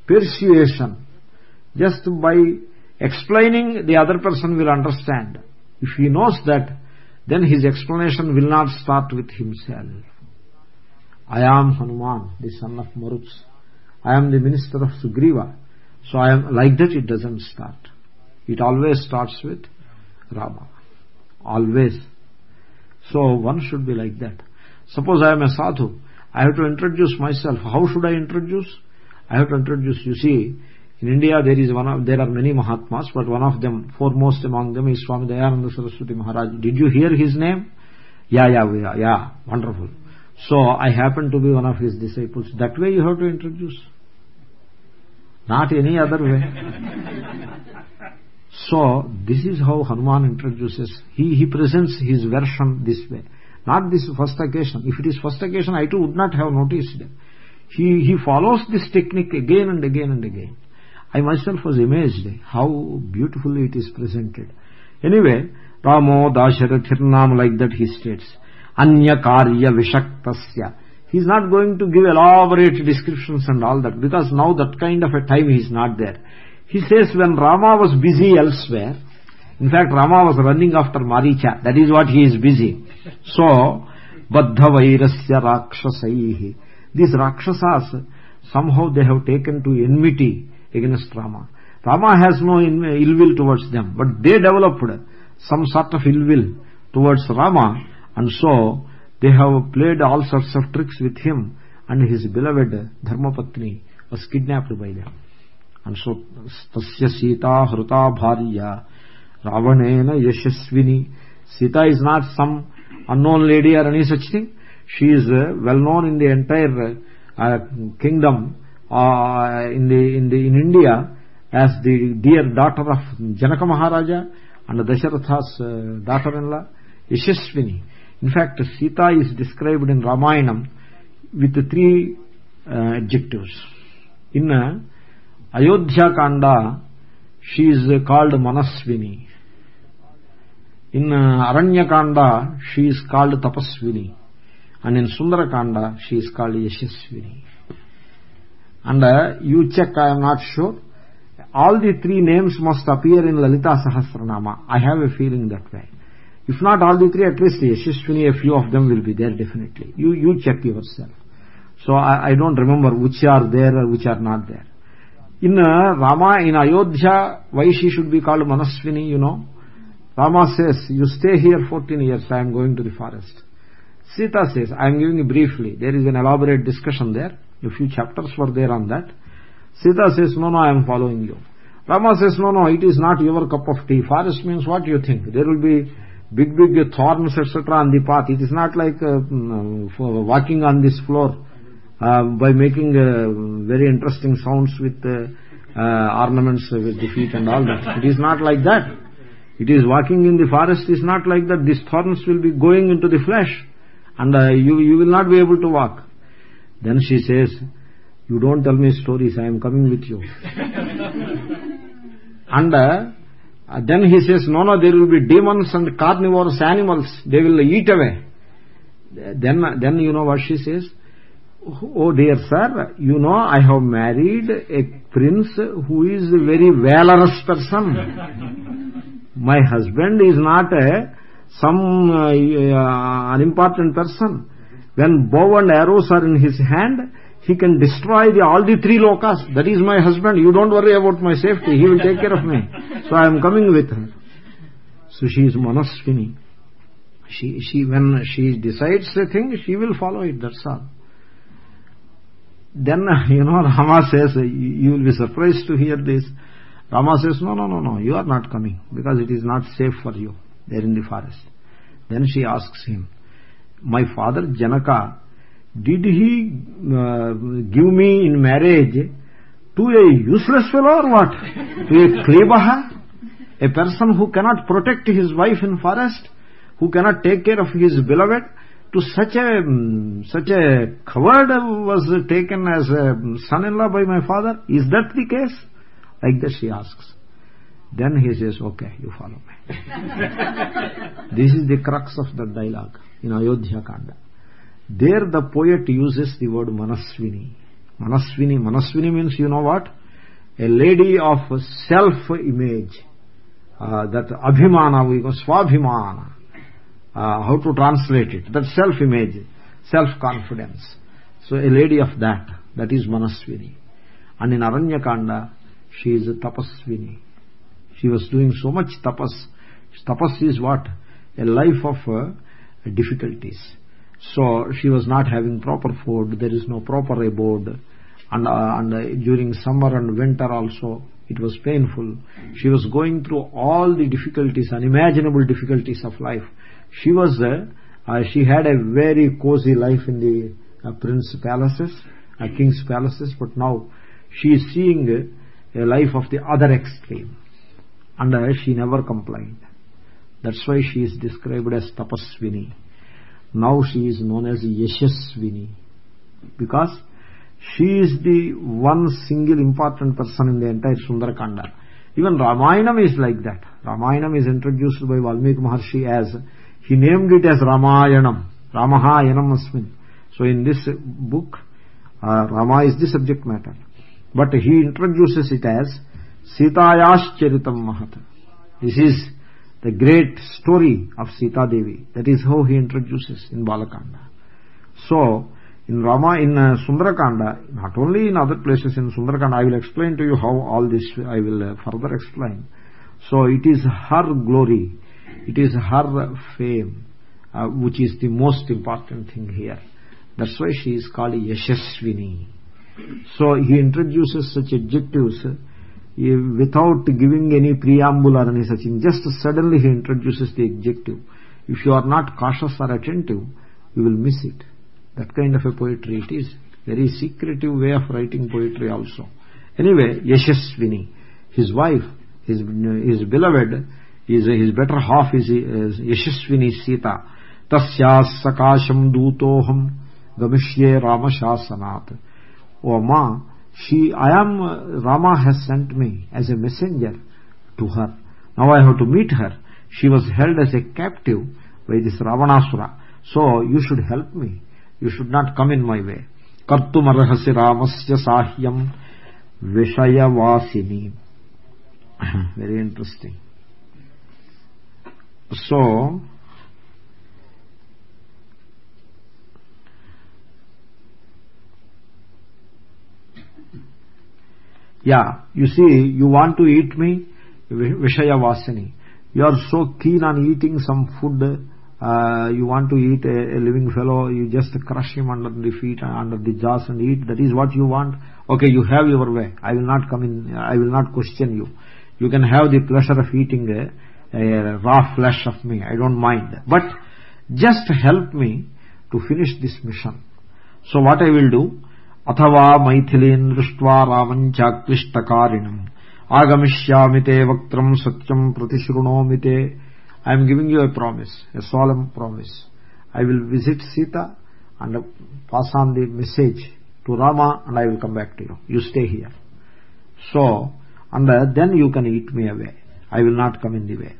persuasion. Just by explaining the other person will understand. If he knows that then his explanation will not start with himself. I am hanuman the son of maruts. I am the minister of sugriva so i am like that it doesn't start. It always starts with rama. Always. So one should be like that. Suppose i am a sadhu. I have to introduce myself. How should i introduce? I have to introduce. You see in india there is one of there are many mahatmas but one of them foremost among them is swami dayananda saraswati maharaj. Did you hear his name? Yeah yeah yeah, yeah wonderful. So i happen to be one of his disciples. That way you have to introduce not any other way. So this is how hanuman introduces he he presents his version this way. Not this first occasion. If it is first occasion i too would not have noticed. He he follows this technique again and again and again. I myself was amazed how beautifully it is presented. Anyway ramo dasharathirnam like that he states anya karya vishaktasya he is not going to give elaborate descriptions and all that because now that kind of a time he is not there he says when Rama was busy elsewhere, in fact Rama was running after Maricha, that is what he is busy. So, Baddha Vairasya Rakshasaihi. These Rakshasas, somehow they have taken to enmity against Rama. Rama has no ill will towards them, but they developed some sort of ill will towards Rama and so they have played all sorts of tricks with him and his beloved Dharmapatni was kidnapped by them. and so tasya sita hruta bharya ravanena yashasvini. Sita is not some unknown lady or any such thing. She is uh, well known in the entire uh, kingdom uh, in the in the in india as the dear daughter of janaka maharaja and dasharatha's uh, daughter in law yashasvini in fact sita is described in ramayanam with three uh, adjectives in uh, Ayodhya Kanda, she is called Manaswini. In uh, Aranya Kanda, she is called Tapaswini. And in Sundara Kanda, she is called Yashaswini. And uh, you check, I am not sure. All the three names must appear in Lalita Sahasranama. I have a feeling that way. If not all the three, at least Yashaswini, a few of them will be there definitely. You, you check yourself. So I, I don't remember which are there or which are not there. In uh, Rama, in Ayodhya, why she should be called Manaswini, you know? Rama says, you stay here 14 years, I am going to the forest. Sita says, I am giving you briefly. There is an elaborate discussion there. A few chapters were there on that. Sita says, no, no, I am following you. Rama says, no, no, it is not your cup of tea. Forest means what you think? There will be big, big thorns, etc. on the path. It is not like uh, mm, walking on this floor uh, by making uh, very interesting sounds with uh, ornaments with the feet and all that. It is not like that. It is walking in the forest is not like that. These thorns will be going into the flesh and you, you will not be able to walk. Then she says, you don't tell me stories, I am coming with you. and uh, then he says, no, no, there will be demons and carnivorous animals. They will eat away. Then, then you know what she says? oh dear sir you know i have married a prince who is a very valorous person my husband is not a some uh, uh, unimportant person when bow and arrows are in his hand he can destroy the, all the three lokas. That is my husband. You don't worry about my safety. He will take care of me. So i am coming with her. So she is manaswini she she when she decides a thing she will follow it. That's all. Then you know rama says you will be surprised to hear this. Rama says no no no no. You are not coming because it is not safe for you there in the forest. Then she asks him my father janaka did he uh, give me in marriage to a useless fellow or what? To a klebaha? A person who cannot protect his wife in forest who cannot take care of his beloved? To such a um, such a coward was taken as a son-in-law by my father? Is that the case? Like that she asks. Then he says okay you follow me. This is the crux of the dialogue in ayodhya kanda there the poet uses the word manaswini. Manaswini manaswini means you know what? A lady of self image uh, that abhimana we go swabhimana. Uh, how to translate it? That self image self confidence so a lady of that that is manaswini. And in aranyakanda she is a tapaswini. She was doing so much tapas. Tapas is what? A life of uh, difficulties so she was not having proper food. There is no proper abode. And, uh, and uh, during summer and winter also it was painful. She was going through all the difficulties unimaginable difficulties of life. She was uh, uh, she had a very cozy life in the uh, prince palaces uh, king's palaces. But now she is seeing a life of the other extreme. And she never complained. That's why she is described as tapaswini now she is known as yashaswini because she is the one single important person in the entire sundarakanda. Even ramayanam is like that. Ramayanam is introduced by valmiki maharshi as he named it as ramayanam. Ramaha yanam asmin. So in this book uh, rama is the subject matter. But he introduces it as sitayash charitam mahat. This is the great story of Sita Devi. That is how he introduces in Balakanda. So, in Rama, in uh, Sundarakanda, not only in other places in Sundarakanda, I will explain to you how all this I will uh, further explain. So, it is her glory, it is her fame, uh, which is the most important thing here. That's why she is called Yashaswini. So, he introduces such adjectives without giving any preamble or any such thing just suddenly he introduces the adjective. If you are not cautious or attentive you will miss it. That kind of a poetry it is. Very secretive way of writing poetry also. Anyway yashasvini his wife his his beloved his his better half is, is yashasvini sita. Tasyas sakasham dutoham gamishye ramashasanat o ma she i am uh, rama has sent me as a messenger to her. Now i have to meet her. She was held as a captive by this ravanasura. So you should help me. You should not come in my way. Kartumarhasi ramasya sahyam vishayavasini. Very interesting. So yeah you see you want to eat me? Vishaya vasani you are so keen on eating some food uh, you want to eat a, a living fellow you just crush him under the feet and under the jaws and eat. That is what you want? Okay you have your way. I will not come in i will not question you. You can have the pleasure of eating a, a raw flesh of me. I don't mind. But just help me to finish this mission. So what i will do अथवा मैथिलीन् दृष्ट्वा रामम् चाक्लिष्टकारिणम्। आगमिष्यामि ते वक्त्रम् सत्यम् प्रतिशृणोमि ते। I am giving you a promise a solemn promise I will visit Sita and pass on the message to Rama and I will come back to you stay here so and then you can eat me away I will not come in the way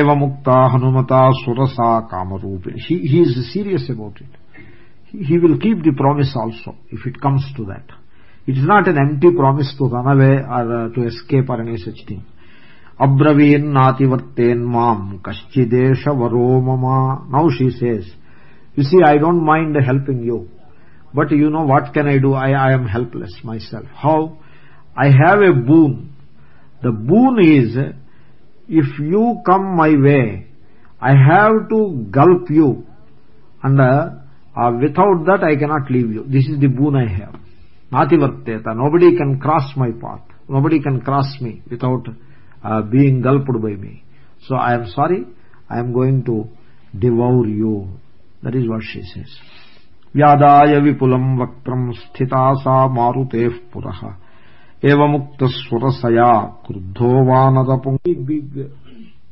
एवमुक्ता हनुमता सुरसा कामरूपिणी he is serious about it he will keep the promise also if it comes to that. It is not an empty promise to run away or uh, to escape or any such thing. Abraveennativartenmam kaschidesha varo mama. Now she says you see i don't mind helping you but you know what can i do? I i am helpless myself. How? I have a boon. The boon is if you come my way i have to gulp you. And uh, uh, without that i cannot leave you. This is the boon i have. Nativarteta nobody can cross my path. Nobody can cross me without uh, being gulped by me. So i am sorry. I am going to devour you. That is what she says. Vaktram sthita sa maruteh purah evamukta surasaya kruddho vanadapung big big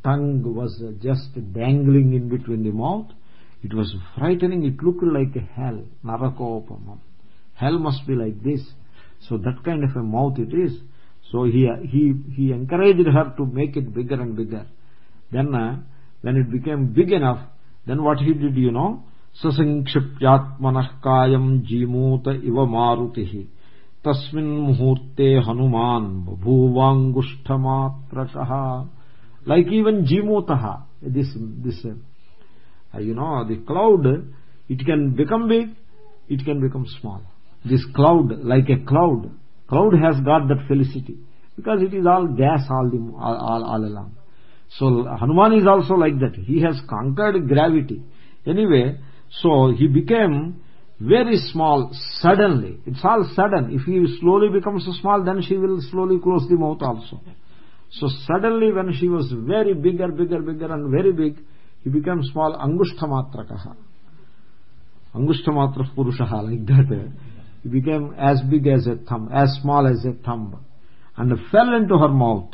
tongue was just dangling in between the mouth it was frightening. It looked like a hell. Narakopamam hell must be like this. So that kind of a mouth it is. So he he he encouraged her to make it bigger and bigger. Then uh, when it became big enough then what he did you know? Kayam jimuta iva marutihi tasmin muhurte hanuman babhuvangushtamatrakah like even jimutaha this this uh, you know the cloud it can become big it can become small. This cloud like a cloud cloud has got that felicity because it is all gas all, the, all, all, all along. So hanuman is also like that. He has conquered gravity. Anyway so he became very small suddenly. It's all sudden. If he slowly becomes small then she will slowly close the mouth also. So suddenly when she was very bigger bigger bigger and very big he became small angushtamatrakah angushtamatra purusha like that he became as big as a thumb as small as a thumb and fell into her mouth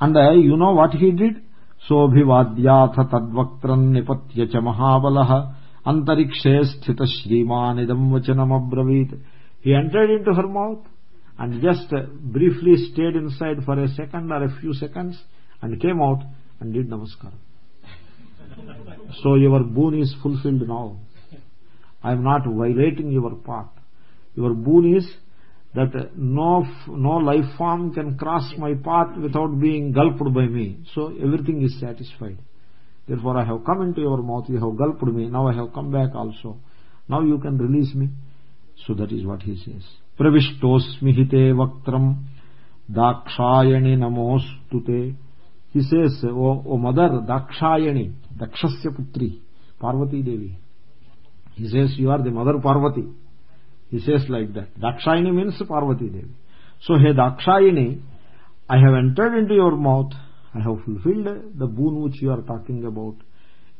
and uh, you know what he did सोऽभिवाद्याथ तद्वक्त्रम् निपत्य च महाबलः अन्तरिक्षे स्थितः श्रीमानिदम् वचनमब्रवीत् he entered into her mouth and just briefly stayed inside for a second or a few seconds and came out and did namaskar so your boon is fulfilled now. I am not violating your path. Your boon is that no no life form can cross my path without being gulped by me. So everything is satisfied. Therefore i have come into your mouth. You have gulped me. Now i have come back also. Now you can release me. So that is what he says. Pravishtosmi hite vaktram dakshayani namostute he says o, o mother dakshayani dakshasya putri parvati devi he says you are the mother parvati he says like that dakshayini means parvati devi so hey dakshayini i have entered into your mouth i have fulfilled the boon which you are talking about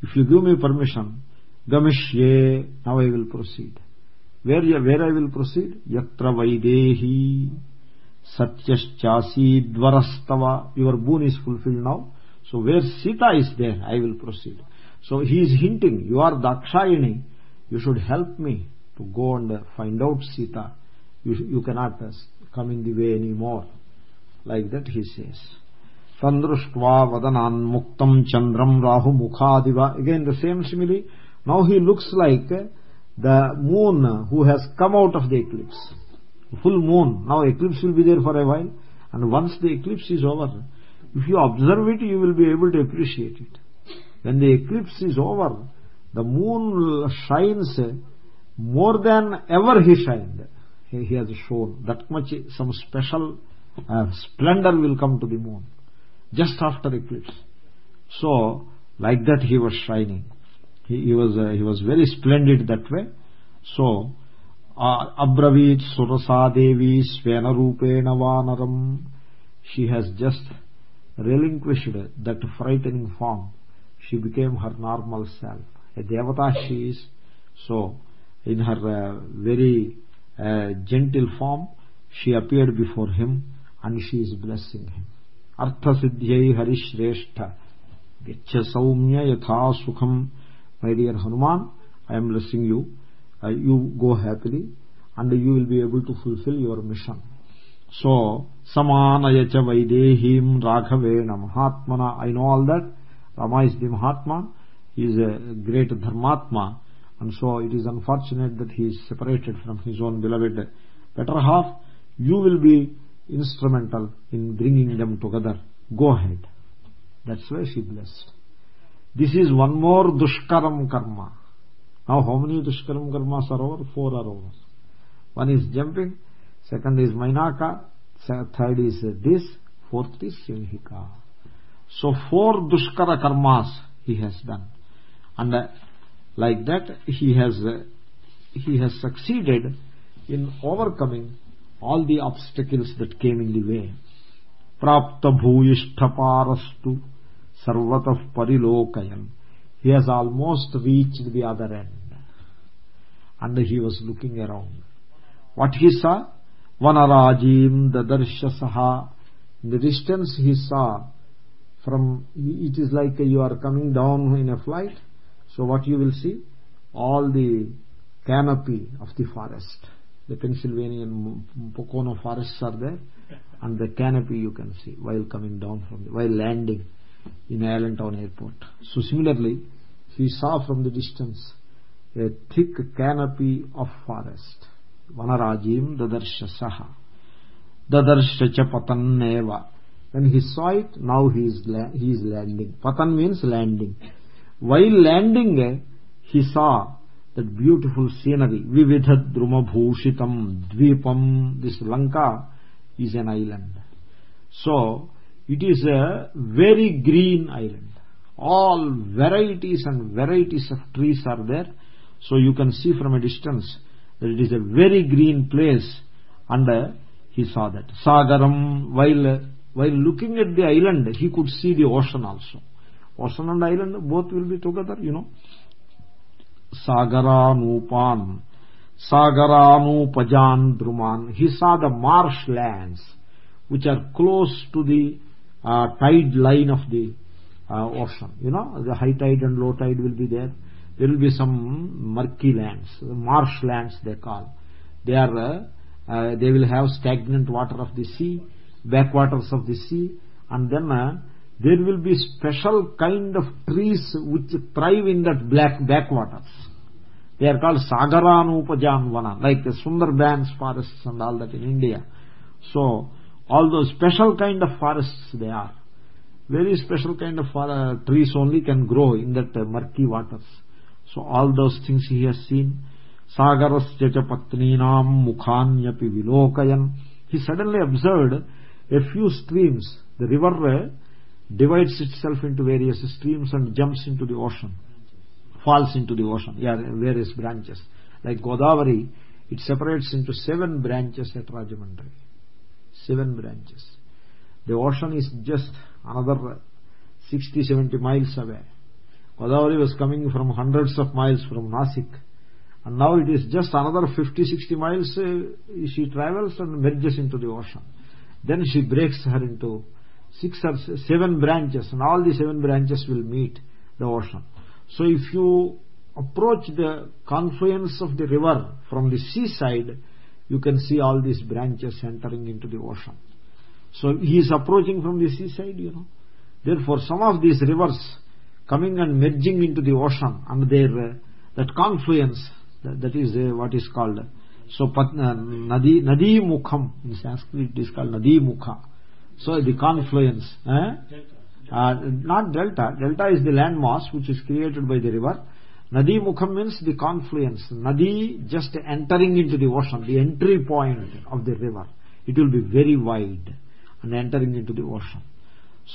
if you give me permission gamishye now i will proceed where where i will proceed yatra vaidehi satyaschasi dvarastava your boon is fulfilled now so where sita is there i will proceed so he is hinting you are dakshayini you should help me to go and find out Sita. You, you cannot uh, come in the way anymore. Like that he says. Tandrushtva vadanan muktam chandram rahu mukhadiva. Again the same simile. Now he looks like uh, the moon uh, who has come out of the eclipse. Full moon. Now eclipse will be there for a while. And once the eclipse is over, if you observe it, you will be able to appreciate it. When the eclipse is over, the moon shines more than ever he shined. He, has shown that much some special uh, splendor will come to the moon just after eclipse. So like that he was shining. He, he was uh, he was very splendid that way. So devi svena rupena vanaram. She has just relinquished that frightening form she became her normal self. A devata she is so in her uh, very uh, gentle form she appeared before him and she is blessing him. Artha siddhyai harishrestha gaccha saumya yatha sukham. My dear hanuman i am blessing you. Uh, you go happily and you will be able to fulfill your mission. So samanaya cha vaidehim raghavena mahatmana i know all that. Rama is the mahatma. He is a great dharmatma. And so it is unfortunate that he is separated from his own beloved. Better half you will be instrumental in bringing them together. Go ahead. That's why she blessed. This is one more dushkaram karma. Now how many dushkaram karmas are over? Four are over. One is jumping second is mainaka third is this fourth is simhika so four dushkara karmas he has done. And uh, like that he has uh, he has succeeded in overcoming all the obstacles that came in the way. Prapta bhuyishtaparastu sarvatah parilokayan he has almost reached the other end. And he was looking around. What he saw vanarajim dadarsha saha in the distance he saw from it is like you are coming down in a flight. So what you will see? All the canopy of the forest. The pennsylvanian pocono forests are there. And the canopy you can see while coming down from while landing in allentown airport. So similarly he saw from the distance a thick canopy of forest now he is he is landing patan means landing while landing he saw that beautiful scenery vividhat drumabhushitam dvipam this lanka is an island so it is a very green island all varieties and varieties of trees are there so you can see from a distance that it is a very green place and he saw that. Sagaram while while looking at the island he could see the ocean also. Ocean and island both will be together you know. Sagaranoopan sagaranupajan druman. He saw the marshlands which are close to the uh, tide line of the uh, ocean. You know the high tide and low tide will be there there will be some murky lands marshlands they call. They are uh, uh, they will have stagnant water of the sea backwaters of the sea and then uh, there will be special kind of trees which thrive in that black backwaters. They are called sagaranupajanvana like the sundarbans forests and all that in india. So all those special kind of forests they are. Very special kind of uh, trees only can grow in that uh, murky waters so all those things he has seen. Sagarasya cha patninam mukhanyapi vilokayan. He suddenly observed a few streams. The river uh, divides itself into various streams and jumps into the ocean. Falls into the ocean. Yeah various branches. Like godavari it separates into seven branches at rajamandri seven branches. The ocean is just another 60 70 miles away godavari was coming from hundreds of miles from nasik. And now it is just another 50 60 miles uh, she travels and merges into the ocean. Then she breaks her into six or seven branches and all the seven branches will meet the ocean. So if you approach the confluence of the river from the seaside you can see all these branches entering into the ocean. So he is approaching from the seaside you know. Therefore some of these rivers coming and merging into the ocean and their uh, that confluence that, that is uh, what is called so uh, nadi nadi mukham in sanskrit it is called nadi mukha so the confluence eh? uh, not delta. Delta is the land mass which is created by the river. Nadi mukham means the confluence. Nadi just entering into the ocean the entry point of the river. It will be very wide and entering into the ocean.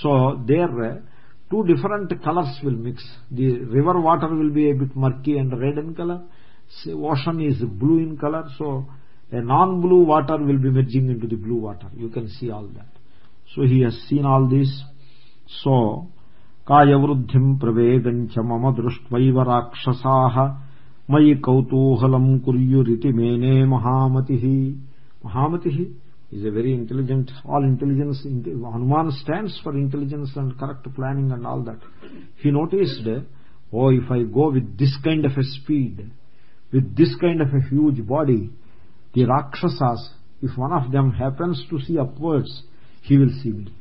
So there two different colors will mix the river water will be a bit murky and red in color ocean is blue in color so a non blue water will be merging into the blue water you can see all that so he has seen all this so కాయవృద్ధిం ప్రవేగంచ మమ దృష్ట్వైవ రాక్షసాః మయి కౌతూహలం కుర్యురితి మేనే మహామతి మహామతి is a very intelligent all intelligence hanuman stands for intelligence and correct planning and all that. He noticed oh if i go with this kind of a speed with this kind of a huge body the rakshasas if one of them happens to see upwards he will see me.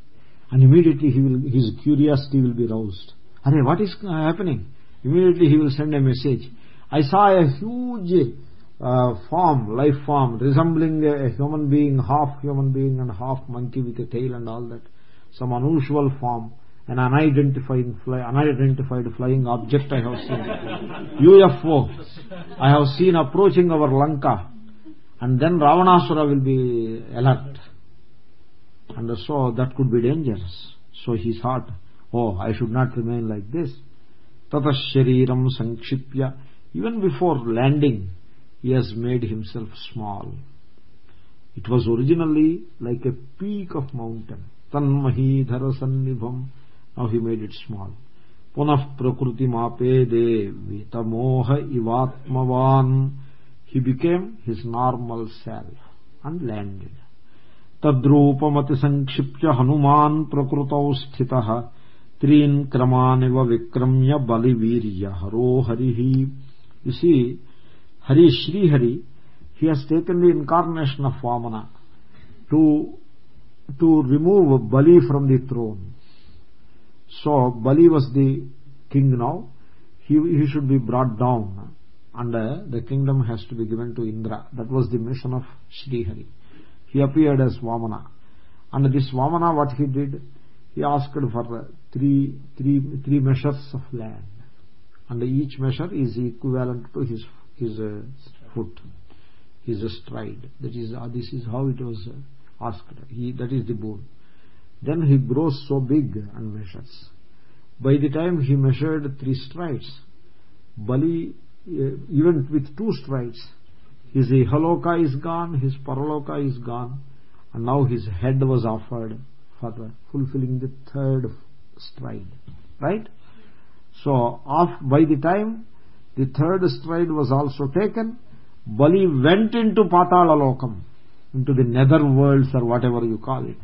And immediately he will his curiosity will be roused. Are what is happening? Immediately he will send a message. I saw a huge uh, form life form resembling a, a human being half human being and half monkey with a tail and all that. Some unusual form an unidentified fly, unidentified flying object i have seen. Ufo i have seen approaching our lanka and then ravanasura will be alert. And so that could be dangerous. So he thought oh i should not remain like this. Tata shariram sankshipya even before landing he has made himself small. It was originally like a peak of mountain. Tanmahidhara now he made it small. Punah prakriti mapede vitamoha ivatmavan. He became his normal self and landed. తద్రూపమతి సంక్షిప్య Hanuman ప్రకృతౌ స్థిత త్రీన్ క్రమానివ vikramya బలివీర్య హరోహరి you see hari shri hari he has taken the incarnation of vamana to to remove bali from the throne. So bali was the king now. He he should be brought down and uh, the kingdom has to be given to indra. That was the mission of shri hari. He appeared as vamana. And this vamana what he did he asked for three three three measures of land. And each measure is equivalent to his his uh, foot his stride. That is uh, this is how it was uh, asked. He that is the boon then he grows so big and measures. By the time he measured three strides bali uh, even with two strides his ihaloka is gone his paraloka is gone and now his head was offered for fulfilling the third stride. Right? So off by the time the third stride was also taken. Bali went into patala lokam into the nether worlds or whatever you call it.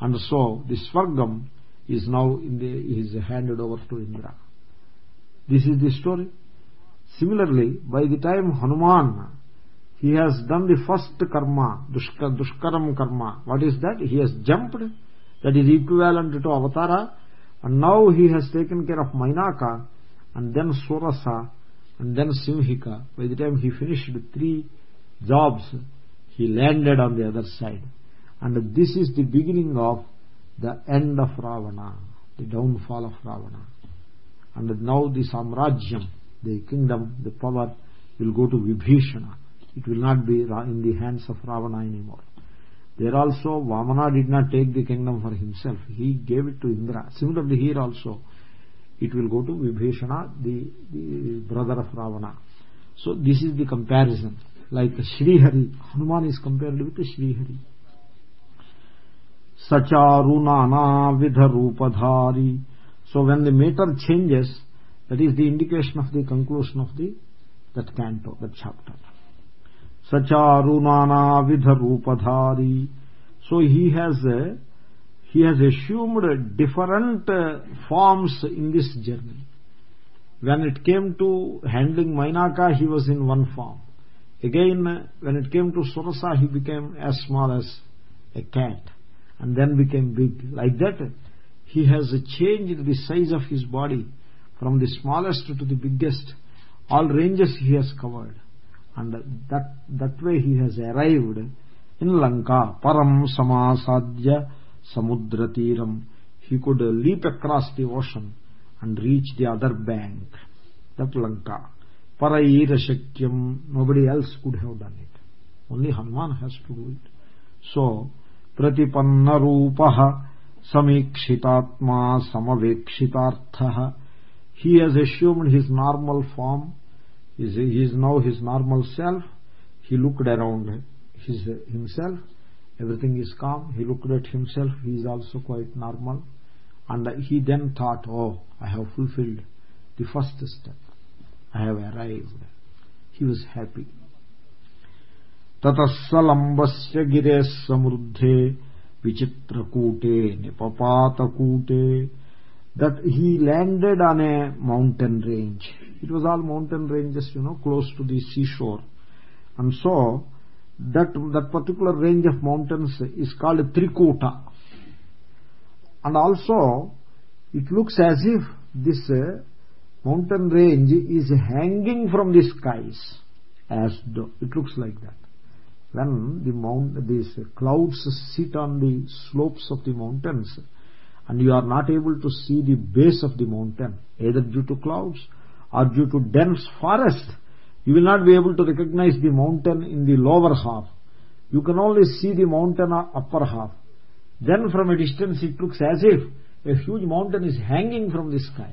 And so the swargam is now in the is handed over to indra this is the story. Similarly by the time hanuman he has done the first karma dushkaram karma what is that? He has jumped. That is equivalent to avatara. And now he has taken care of mainaka and then surasa and then simhika by the time he finished three jobs he landed on the other side. And this is the beginning of the end of ravana the downfall of ravana. And now the samrajyam the kingdom the power will go to vibhishana. It will not be in the hands of ravana anymore. There also vamana did not take the kingdom for himself. He gave it to indra. Similarly here also it will go to vibhishana the, the brother of ravana. So this is the comparison. Like Shri Hari Hanuman is compared with Shri Hari Sacharu Nana Vidha Rupadhari. So when the meter changes that is the indication of the conclusion of the that canto that chapter. Sacharu nana vidha rupadhari. So he has uh, he has assumed different uh, forms in this journey. When it came to handling mainaka he was in one form. Again when it came to surasa he became as small as a cat and then became big. Like that he has changed the size of his body from the smallest to the biggest. All ranges he has covered. And that that way he has arrived in lanka. Param samasadya samudra tiram he could uh, leap across the ocean and reach the other bank that lanka. Paraira shakyam nobody else could have done it. Only hanuman has to do it. So pratipanna rupah samikshitatma samavekshitarthah he has assumed his normal form. He is now his normal self. He looked around his himself everything is calm he looked at himself he is also quite normal and he then thought oh i have fulfilled the first step i have arrived he was happy ततस्सलम्बस्य गिरेः समुद्धे विचित्रकूटे निपपातकूटे that he landed on a mountain range it was all mountain ranges you know close to the seashore and so that that particular range of mountains is called trikuta and also it looks as if this uh, mountain range is hanging from the skies as though it looks like that. When the mount these clouds sit on the slopes of the mountains and you are not able to see the base of the mountain either due to clouds or due to dense forest you will not be able to recognize the mountain in the lower half. You can only see the mountain upper half. Then from a distance it looks as if a huge mountain is hanging from the sky.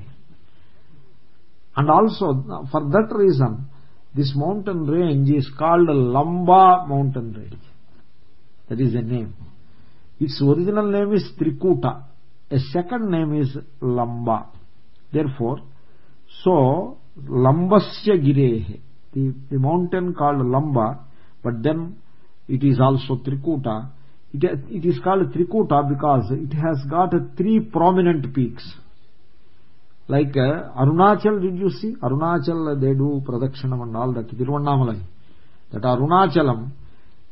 And also for that reason this mountain range is called lamba mountain range. That is a name. Its original name is trikuta. A second name is lamba. Therefore so lambasya girehe the, the mountain called lamba but then it is also trikuta it, it is called trikuta because it has got three prominent peaks. Like uh, arunachal did you see? Arunachal they do pradakshanam and all that tiruvannamalai that arunachalam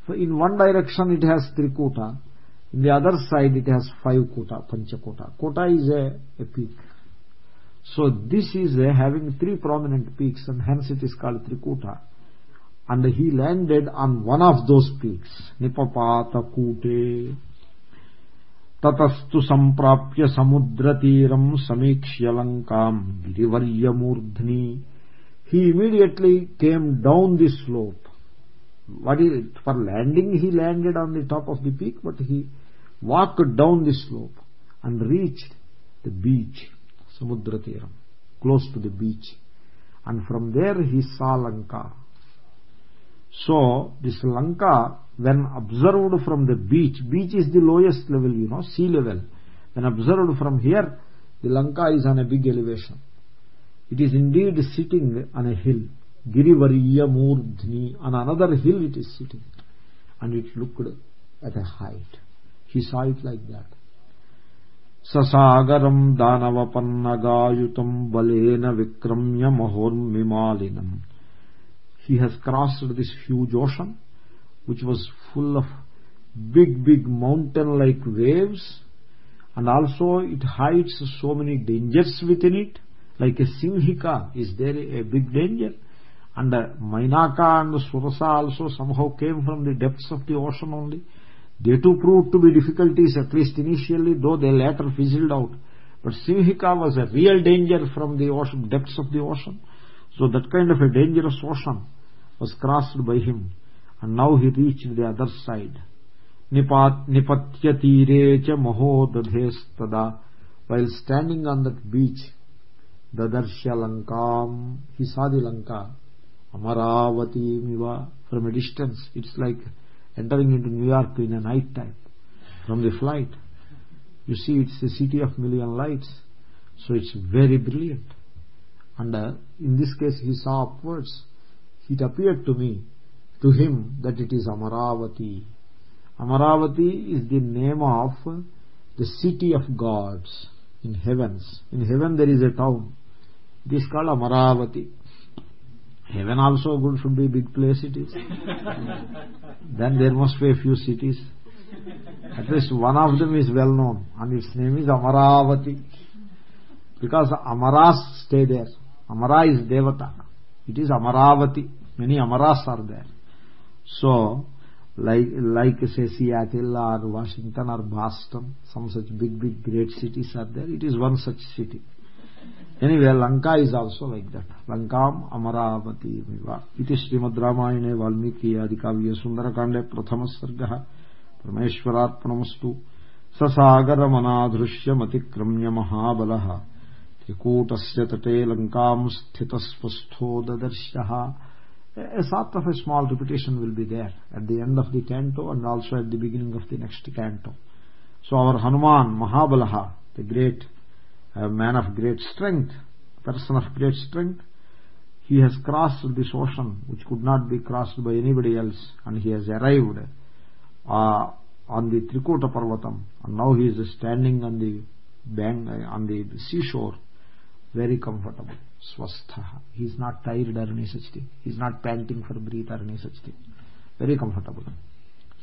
so in one direction it has trikuta in the other side it has five kota panchakota. Kota is a, a peak so this is uh, having three prominent peaks and hence it is called trikuta and he landed on one of those peaks nipapata kute ततस्तु सम्प्राप्य समुद्रतीरम् समीक्ष्य लङ्काम् गिरिवर्यमूर्ध्नि he immediately came down the slope what is it for landing he landed on the top of the peak but he walked down the slope and reached the beach samudra tiram close to the beach. And from there he saw lanka. So this lanka when observed from the beach beach is the lowest level you know sea level. When observed from here the lanka is on a big elevation. It is indeed sitting on a hill girivariya murdhni on another hill it is sitting. And it looked at a height. He saw it like that ससागरम् दानवपन्नगायुतम् बलेन विक्रम्य महोर्मिमालिनम् he has crossed this huge ocean which was full of big big mountain like waves and also it hides so many dangers within it like a simhika is there a big danger and uh, mainaka and surasa also somehow came from the depths of the ocean only they too proved to be difficulties at least initially though they later fizzled out. But simhika was a real danger from the ocean depths of the ocean. So that kind of a dangerous ocean was crossed by him. And now he reached the other side. Nipatya tire cha mahodadhestada. While standing on that beach dadarsha lankam he saw the lanka amaravati miva from a distance it's like entering into new york in a night time from the flight you see it's a city of million lights so it's very brilliant and uh, in this case he saw upwards it appeared to me to him that it is Amaravati. Amaravati is the name of the city of gods in heavens. In heaven there is a town. It is called Amaravati. Heaven also good should be a big place it is. then there must be a few cities. At least one of them is well known and its name is Amaravati. Because Amaras stay there. Amara is Devata. It is Amaravati. Many Amaras are there so like like say seattle or washington or boston some such big big great cities are there it is one such city anyway Lanka is also like that లంకాం Amaravati ఇది శ్రీమద్ రామాయణే వాల్మీకి ఆది కావ్య సుందరకాండే ప్రథమ సర్గ పరమేశ్వరార్పణమస్తు ససాగరమనాదృశ్యమతిక్రమ్య మహాబల త్రికూటస్ తటే స్థిత స్వస్థో దదర్శ A sort of a small repetition will be there at the end of the canto and also at the beginning of the next canto. So our Hanuman, Mahabalaha, the great uh, man of great strength person of great strength. He has crossed this ocean which could not be crossed by anybody else and he has arrived uh, on the trikuta parvatam. And now he is standing on the bank uh, on the seashore very comfortable swastha. He is not tired or any such thing. He is not panting for breath or any such thing. Very comfortable.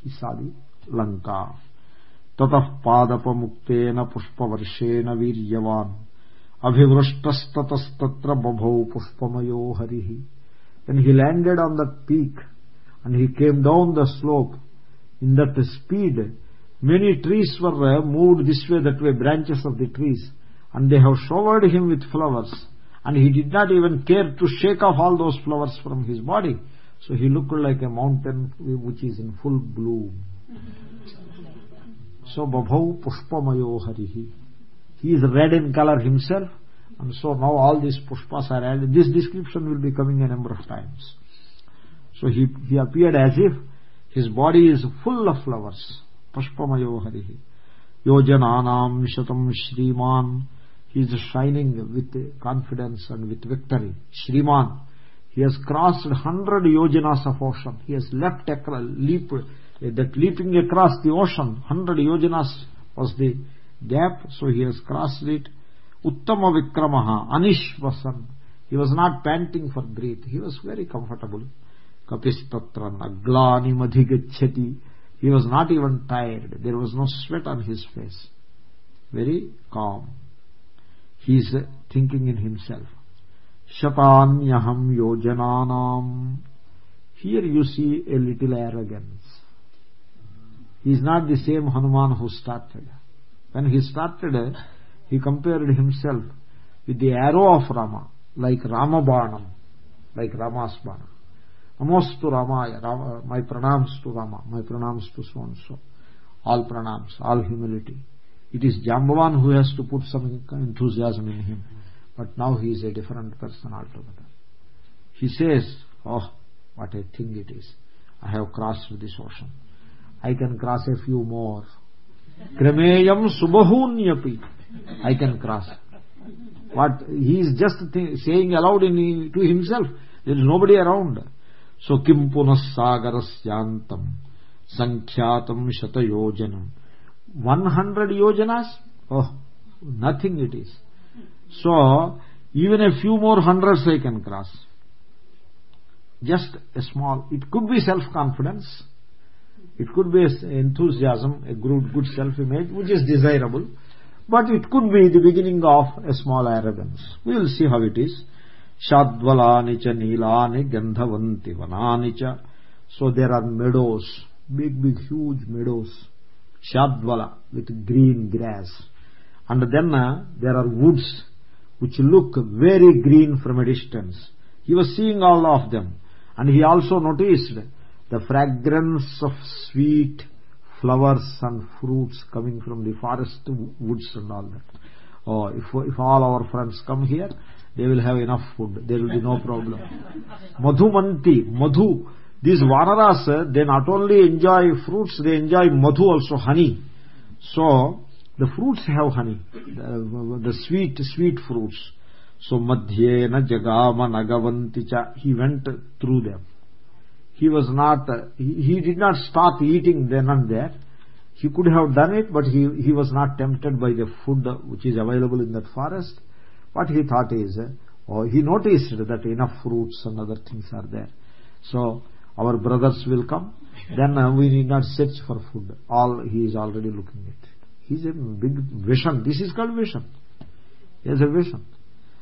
He saw the lanka ततः पादपमुक्तेन पुष्पवर्षेण वीर्यवान् अभिवृष्टस्ततस्तत्र बभौ पुष्पमयो हरिः when he landed on that peak and he came down the slope in that speed many trees were uh, moved this way that way branches of the trees and they have showered him with flowers and he did not even care to shake off all those flowers from his body so he looked like a mountain which is in full bloom so babhau pushpamayo harihi he is red in color himself and so now all these pushpas are added. This description will be coming a number of times. So he he appeared as if his body is full of flowers. Pushpamayo harihi yojananam shatam shriman. He is shining with confidence and with victory. Shriman. He has crossed 100 yojanas of ocean. He has left a leap that leaping across the ocean 100 yojanas was the gap so he has crossed it. Uttama vikramaha anishvasan he was not panting for breath. He was very comfortable. Kapistatra naglani madhigachyati he was not even tired. There was no sweat on his face. Very calm. He is thinking in himself. Shatanyaham yojananam. Here you see a little arrogance he is not the same hanuman who started. When he started he compared himself with the arrow of rama like rama banam like rama's banam namastu ramaya rama, my pranams to rama my pranams to so and so all pranams all humility. It is jambavan who has to put some enthusiasm in him. But now he is a different person altogether. He says oh what a thing it is. I have crossed this ocean i can cross a few more. Krameyam subahunyapi i can cross. What he is just saying aloud to himself there is nobody around. So kim punas sagarasyantam sankhyatam shatayojanam 100 yojanas? Oh nothing it is. So even a few more hundreds i can cross. Just a small it could be self confidence it could be enthusiasm a good good self image which is desirable but it could be the beginning of a small arrogance. We will see how it is. Shadvalani cha neelani gandhavanti vanani cha. So there are meadows big big huge meadows. Shadvala with green grass. And then uh, there are woods which look very green from a distance. He was seeing all of them. And he also noticed the fragrance of sweet flowers and fruits coming from the forest woods and all that. Oh if if all our friends come here they will have enough food. There will be no problem. Madhumanti madhu. These vanaras eh, they not only enjoy fruits they enjoy madhu also honey. So the fruits have honey. The, the sweet sweet fruits. So madhyena jagama nagavanti cha he went through them he was not he, he did not stop eating then and there. He could have done it but he he was not tempted by the food which is available in that forest. What he thought is or he noticed that enough fruits and other things are there. So our brothers will come. Then uh, we need not search for food. All he is already looking at he is a big vision. This is called vision. He has a vision.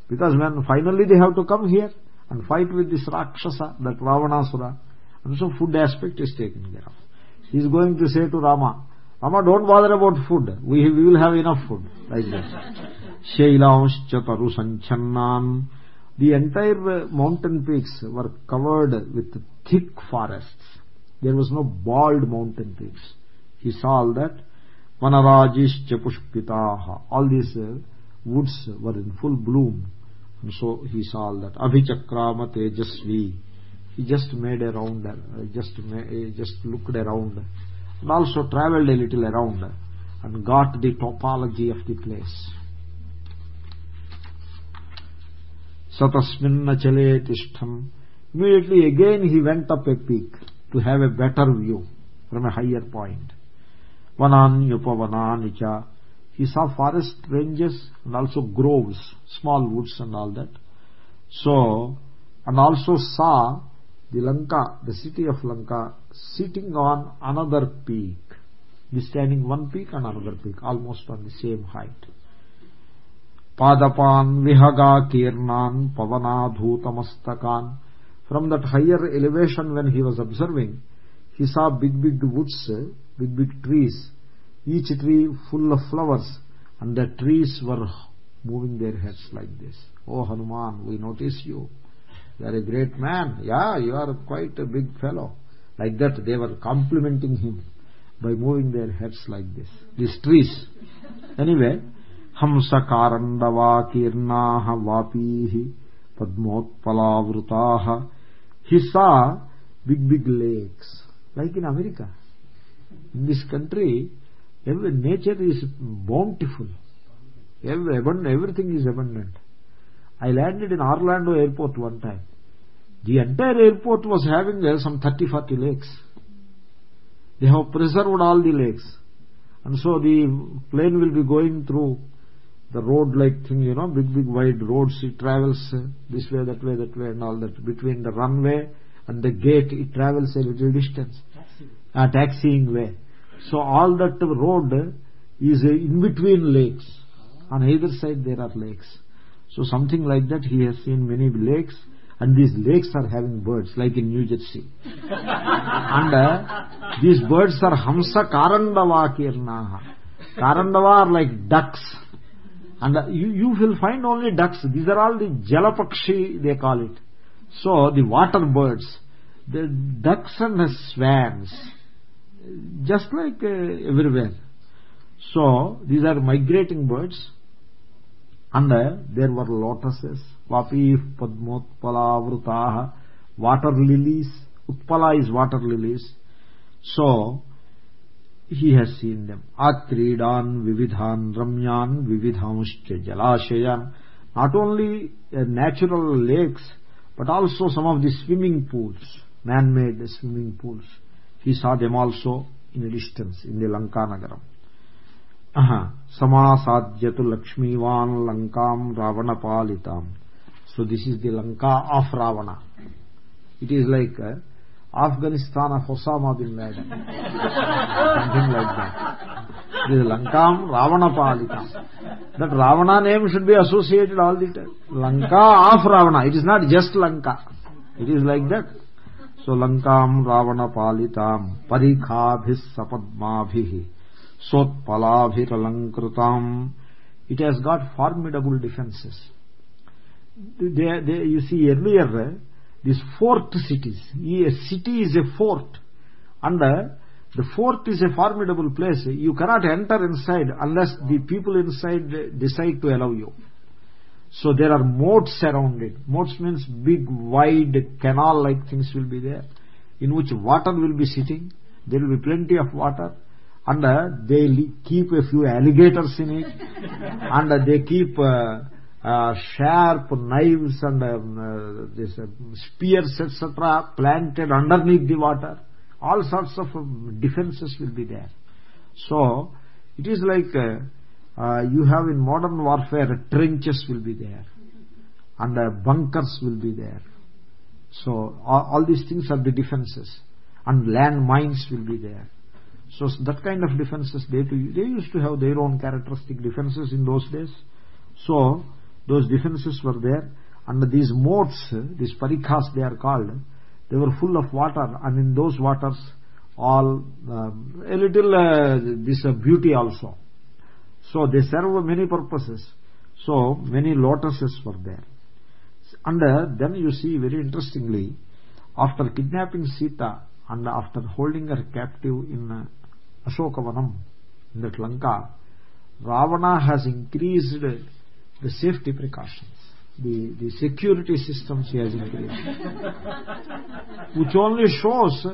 Because when finally they have to come here and fight with this rakshasa that ravanasura and so food aspect is taken care of. He is going to say to rama rama don't bother about food. We, we will have enough food. Like that shailamscha taru sanchannan the entire mountain peaks were covered with thick forests. There was no bald mountain peaks. He saw all that. Vanarajischa pushpitaha. All these uh, woods were in full bloom. And so he saw all that. Abhichakrama tejasvi he just made a round uh, just just looked around and also traveled a little around and got the topology of the place. Satasminna chale tishtham immediately again he went up a peak to have a better view from a higher point. Vananyupavanani cha he saw forest ranges and also groves small woods and all that. So and also saw the Lanka, the city of Lanka, sitting on another peak, He's standing one peak and another peak, almost on the same height. Padapan vihaga kirnan pavanadhutamastakan. From that higher elevation when he was observing, he saw big big woods, big big trees each tree full of flowers and the trees were moving their heads like this oh hanuman we notice you you are a great man. Yeah you are quite a big fellow. Like that they were complimenting him by moving their heads like this. These trees. Anyway vapihi padmotpalavrutaah he saw big big lakes. Like in america. In this country every nature is bountiful. Every, everything is abundant. I landed in orlando airport one time the entire airport was having uh, some 30 40 lakes. They have preserved all the lakes. And so the plane will be going through the road like thing you know big big wide roads. It travels uh, this way that way that way and all that between the runway and the gate. It travels a little distance. A taxiing way. So all that road is in between lakes. On either side there are lakes. So something like that he has seen many lakes and these lakes are having birds like in New Jersey. And uh, these birds are Hamsa Karandava Kirnaha. Karandava are like ducks. And uh, you, you will find only ducks. These are all the Jalapakshi they call it. So the water birds the ducks and the swans just like uh, everywhere. So these are migrating birds. And uh, there were lotuses uh, natural lakes but also some of the swimming pools man made swimming pools he saw them also in a distance in the lanka nagaram samasadyatu lakshmivan lankam ravana palitam so this is the lanka of ravana it is like uh, afghanistan of osama bin laden something like that it is lankam ravana palitam that ravana name should be associated all the time lanka of ravana it is not just lanka it is like that so lankam ravana palitam parikhabhis sapadmabhih sotpalabhiralankrutam it has got formidable defenses they, they, you see earlier these fort cities a city is a fort. And the fort is a formidable place. You cannot enter inside unless the people inside decide to allow you. So there are moats around it. Moats means big wide canal like things will be there in which water will be sitting. There will be plenty of water. And uh, they keep a few alligators in it. And uh, they keep uh, uh, sharp knives and um, uh, this uh, spears etc planted underneath the water. All sorts of um, defenses will be there. So it is like you have in modern warfare trenches will be there. And bunkers will be there. So all, all these things are the defenses. And land mines will be there. So that kind of defenses they too, they used to have their own characteristic defenses in those days. So those defenses were there. And these moats these parikhas they are called they were full of water. And in those waters all uh, a little uh, this uh, beauty also. So they serve many purposes. So many lotuses were there. And uh, then you see very interestingly after kidnapping sita and after holding her captive in uh, Ashokavanam, in that Lanka, Ravana has increased the safety precautions. The, the security systems he has increased. Which only shows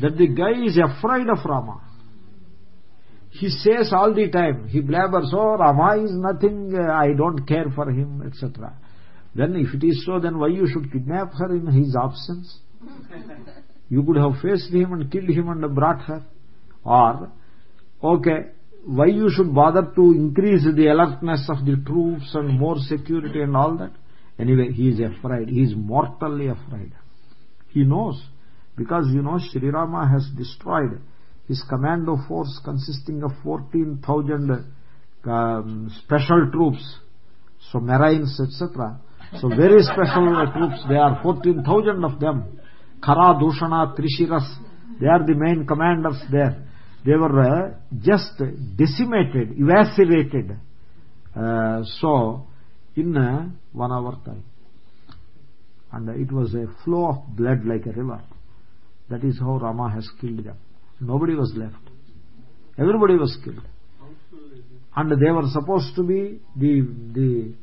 that the guy is afraid of Rama. He says all the time, he blabbers, oh Rama is nothing, uh, I don't care for him, etc. Then if it is so, then why you should kidnap her in his absence? You could have faced him and killed him and brought her or okay why you should bother to increase the alertness of the troops and more security and all that? Anyway he is afraid. He is mortally afraid. He knows. Because you know Sri Rama has destroyed his commando force consisting of 14,000 um, special troops. So marines etc so very special troops. There are 14,000 of them. Khara, Dushana, Trishiras they are the main commanders there they were uh, just decimated evaporated uh, so in uh, one hour time. And it was a flow of blood like a river. That is how rama has killed them. Nobody was left. Everybody was killed. And they were supposed to be the the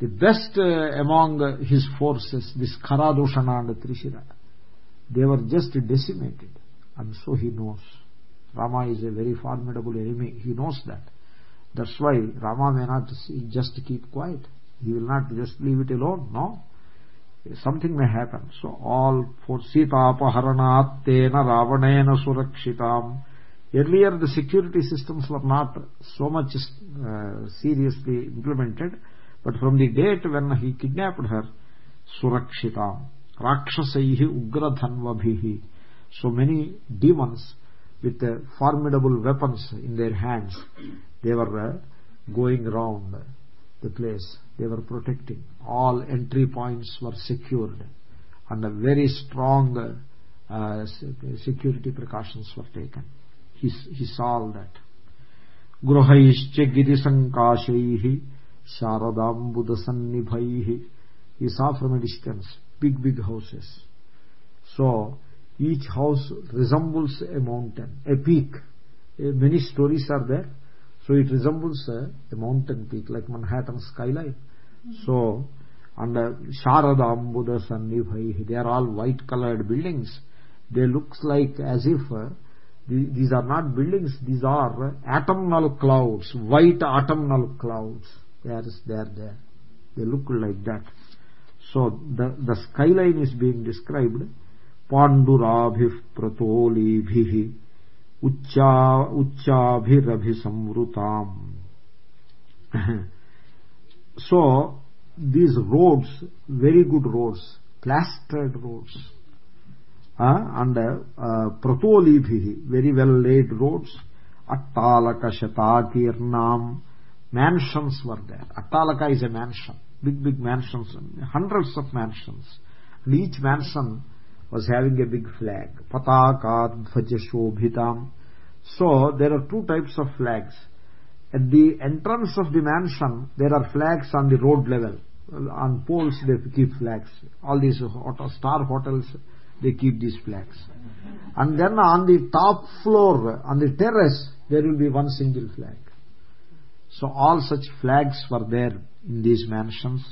the best uh, among his forces this karadushana and trishira. They were just decimated. And so he knows rama is a very formidable enemy. He knows that. That's why rama may not just keep quiet. He will not just leave it alone no. Something may happen. So all for sita apaharanat tena ravanena surakshitam. Earlier the security systems were not so much uh, seriously implemented but from the date when he kidnapped her surakshitam. Rakshasaihi ugradhanvabhihi. So many demons with uh, formidable weapons in their hands they were uh, going around the place. They were protecting. All entry points were secured and very strong uh, security precautions were taken. He, he saw that. Gruhaischa girisankashaihi sharadambudasannibhaihi. He saw from a distance big big houses. So each house resembles a mountain a peak. Many stories are there. So it resembles a, a mountain peak like manhattan skyline. So and uh, sharada ambuda sannibhai they are all white colored buildings. They looks like as if uh, these are not buildings. These are autumnal clouds white autumnal clouds. They are there there. They look like that. So the the skyline is being described pandurabhih pratolibhih uccha uccabhirabhisamrutam so these roads very good roads plastered roads uh, and uh, pratolibhi very well laid roads attalaka shatakirnam mansions were there attalaka is a mansion big big mansions hundreds of mansions and each mansion was having a big flag. Pataka dhvaja so there are two types of flags. At the entrance of the mansion there are flags on the road level. On poles they keep flags. All these star hotels they keep these flags. And then on the top floor on the terrace there will be one single flag. So all such flags were there in these mansions.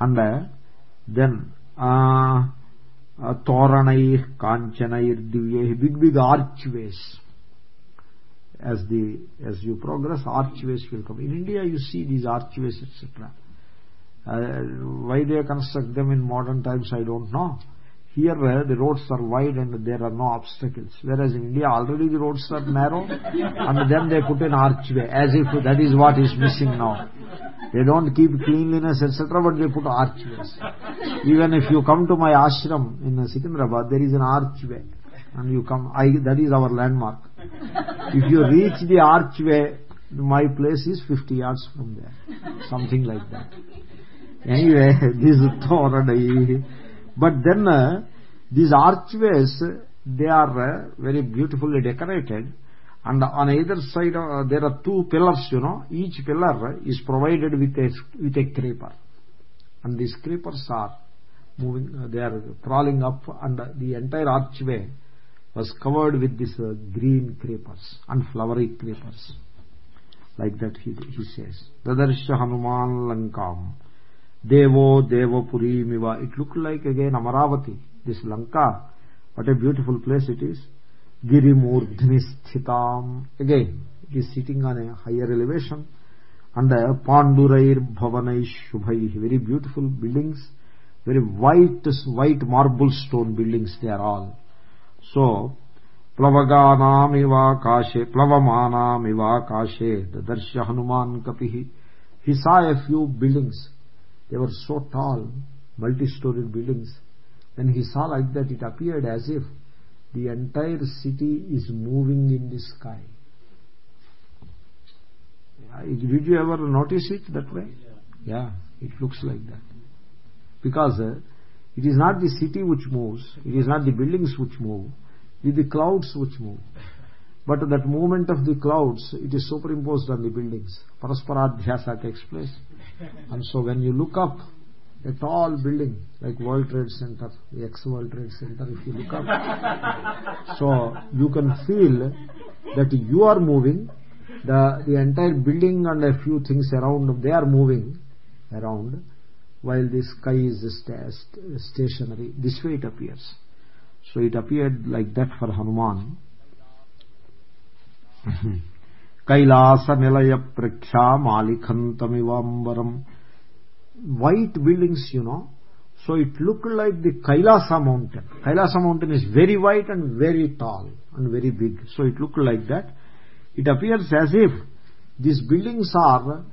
And uh, then uh, uh, toranai kanchanai divyai big big archways. As the as you progress archways will come. In india you see these archways etc uh, why they construct them in modern times i don't know here the roads are wide and there are no obstacles. Whereas in india already the roads are narrow and then they put an archway as if that is what is missing now. They don't keep cleanliness etc but they put archways. Even if you come to my ashram in Secunderabad there is an archway and you come I, that is our landmark. If you reach the archway my place is 50 yards from there. Something like that. Anyway this is but then uh, these archways they are uh, very beautifully decorated. And on either side uh, there are two pillars you know. Each pillar is provided with a with a creeper. And these creepers are moving uh, they are crawling up and the entire archway was covered with this uh, green creepers and flowery creepers. Like that he, he says. Dadarsha hanuman lankam devo devapuri miva. It looked like again amaravati this lanka. What a beautiful place it is. Girimurdhni sthitam again it is sitting on a higher elevation. And uh, pandurair bhavanai shubhai. Very beautiful buildings. Very white white marble stone buildings they are all. So plavagaanamivaakashe plavamaanamivaakashe darsha hanuman kapihi. He saw a few buildings they were so tall multi-storied buildings. When he saw like that it appeared as if the entire city is moving in the sky. Did you ever notice it that way? Yeah. It looks like that. Because uh, it is not the city which moves it is not the buildings which move it is the clouds which move. But that movement of the clouds it is superimposed on the buildings. Parasparadhyasa takes place and so when you look up a tall building like world trade center the ex world trade center if you look up so you can feel that you are moving. The the entire building and a few things around they are moving around while the sky is st stationary. This way it appears. So it appeared like that for hanuman Kailasa Praksha Malikhantamivambaram. White buildings, you know. So it looked like the Kailasa mountain. Kailasa mountain is very white and very tall and very big. So it looked like that. It appears as if these buildings are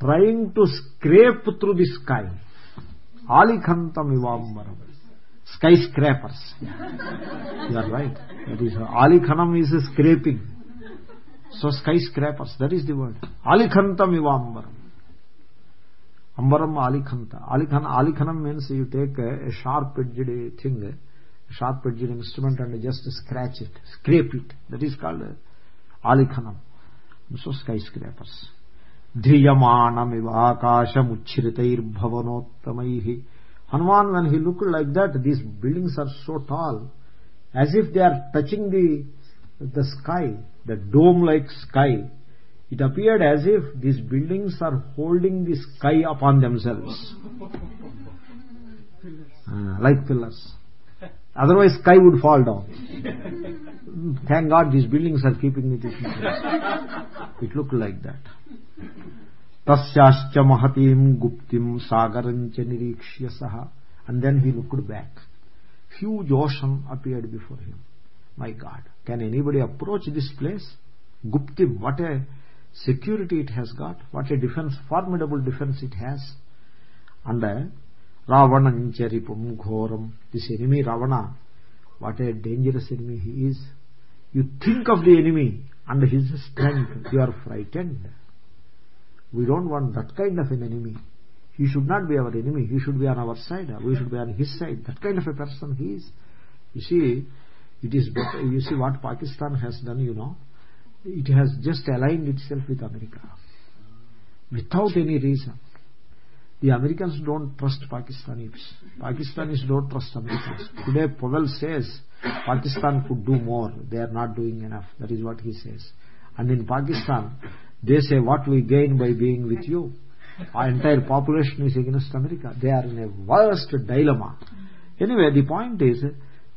trying to scrape through the sky. Alikhantam Ivambaram. Skyscrapers. Yeah. you are right. That is, Alikhanam is scraping. So skyscrapers, that is the word. Alikhantam ivambaram. Ambaram alikhanta. Alikhana, alikhanam means you take a, sharp-edged thing, a sharp-edged instrument and just scratch it, scrape it. That is called alikhanam. So skyscrapers. dhriyamanamivaakasamuchhritairbhavanottamaihi Hanuman, when he looked like that, these buildings are so tall, as if they are touching the, the sky the dome like sky. It appeared as if these buildings are holding the sky upon themselves. Uh, like pillars. Otherwise sky would fall down. Thank god these buildings are keeping it it looked like that. Tasyaschya mahatim guptim sagarancha nirikshya saha. And then he looked back. Huge ocean appeared before him. My god can anybody approach this place? Gupti what a security it has got. What a defense formidable defense it has. And uh, ravanancheripum ghoram. This enemy ravana what a dangerous enemy he is. You think of the enemy and his strength you are frightened. We don't want that kind of an enemy. He should not be our enemy. He should be on our side. We should be on his side. That kind of a person he is. You see it is you see what pakistan has done you know. It has just aligned itself with america. Without any reason. The americans don't trust pakistanis. Pakistanis don't trust americans. Today powell says pakistan could do more. They are not doing enough. That is what he says. And in pakistan they say what we gain by being with you? Our entire population is against america. They are in a worst dilemma. Anyway the point is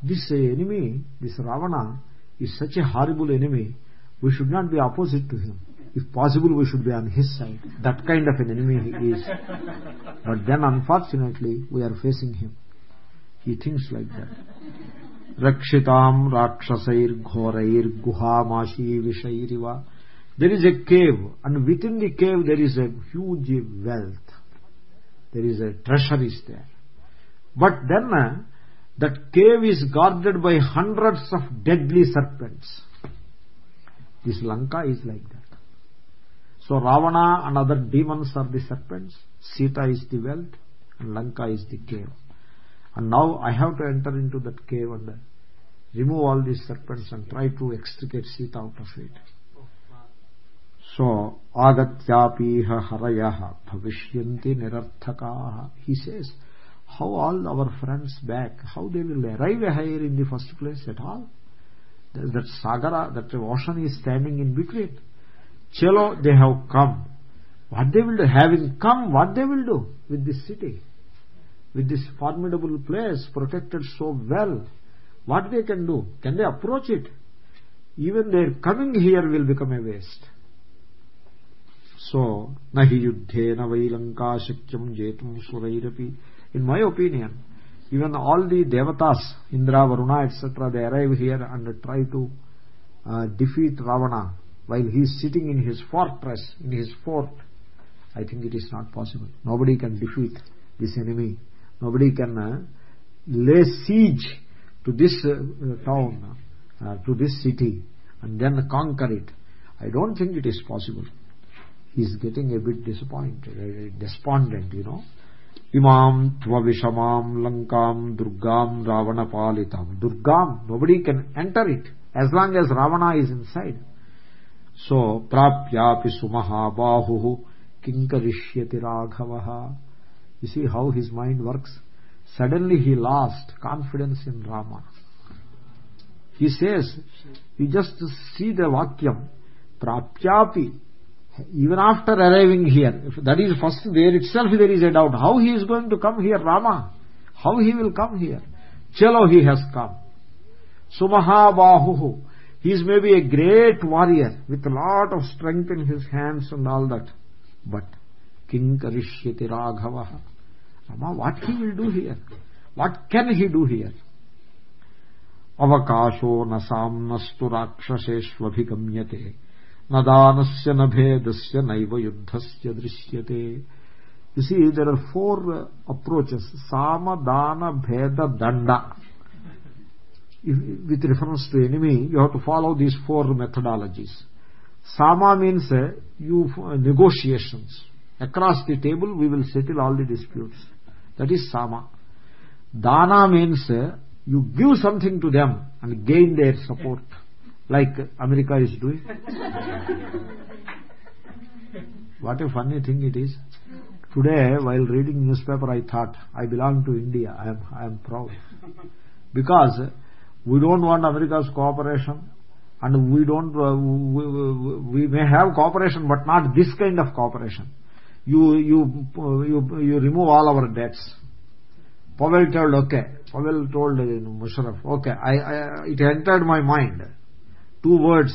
this enemy this ravana is such a horrible enemy. We should not be opposite to him. If possible we should be on his side. That kind of an enemy he is. But then unfortunately we are facing him. He thinks like that. Rakshitam rakshasair ghorair guhamashi vishairiva there is a cave and within the cave there is a huge wealth. There is a treasure is there. But then that cave is guarded by hundreds of deadly serpents. This lanka is like that. So ravana and other demons are the serpents. Sita is the wealth and lanka is the cave. And now i have to enter into that cave and remove all these serpents and try to extricate sita out of it. So agatyapiha harayah bhavishyanti nirarthakaah he says how all our friends back how they will arrive here in the first place at all? That sagara that ocean is standing in between. Chelo they have come. What they will do? Having come what they will do with this city? With this formidable place protected so well what they can do? Can they approach it? Even their coming here will become a waste. So nahi yuddhena vailanka shakyam jetum surairapi in my opinion even all the devatas indra varuna etc they arrive here and try to uh, defeat ravana while he is sitting in his fortress in his fort. I think it is not possible. Nobody can defeat this enemy. Nobody can uh, lay siege to this uh, town uh, to this city and then conquer it. I don't think it is possible. He is getting a bit disappointed uh, despondent you know imam tvavishamam lankam durgam ravana palitam durgam nobody can enter it as long as ravana is inside. So prapyapi sumahabahu kinkarishyati raghavaha you see how his mind works? Suddenly he lost confidence in rama. He says you just see the vakyam. Prapyapi even after arriving here if that is first there itself there is a doubt how he is going to come here rama how he will come here chalo he has come sumahabahu he is maybe a great warrior with a lot of strength in his hands and all that but king karishyati raghava rama what he will do here what can he do here avakasho nasamnastu rakshaseshvabhigamyate न दानस्य न भेदस्य नैव युद्धस्य you see there are four approaches. Sama dana bheda danda. With reference to enemy you have to follow these four methodologies. Sama means uh, you uh, negotiations. Across the table we will settle all the disputes. That is sama. Dana means uh, you give something to them and gain their support like america is doing. What a funny thing it is. Today while reading newspaper i thought i belong to india. I am i am proud. Because we don't want america's cooperation and we don't uh, we, we, may have cooperation but not this kind of cooperation. You you you you remove all our debts. Powell told, okay. Powell told Musharraf, okay, I, I, it entered my mind. Two words,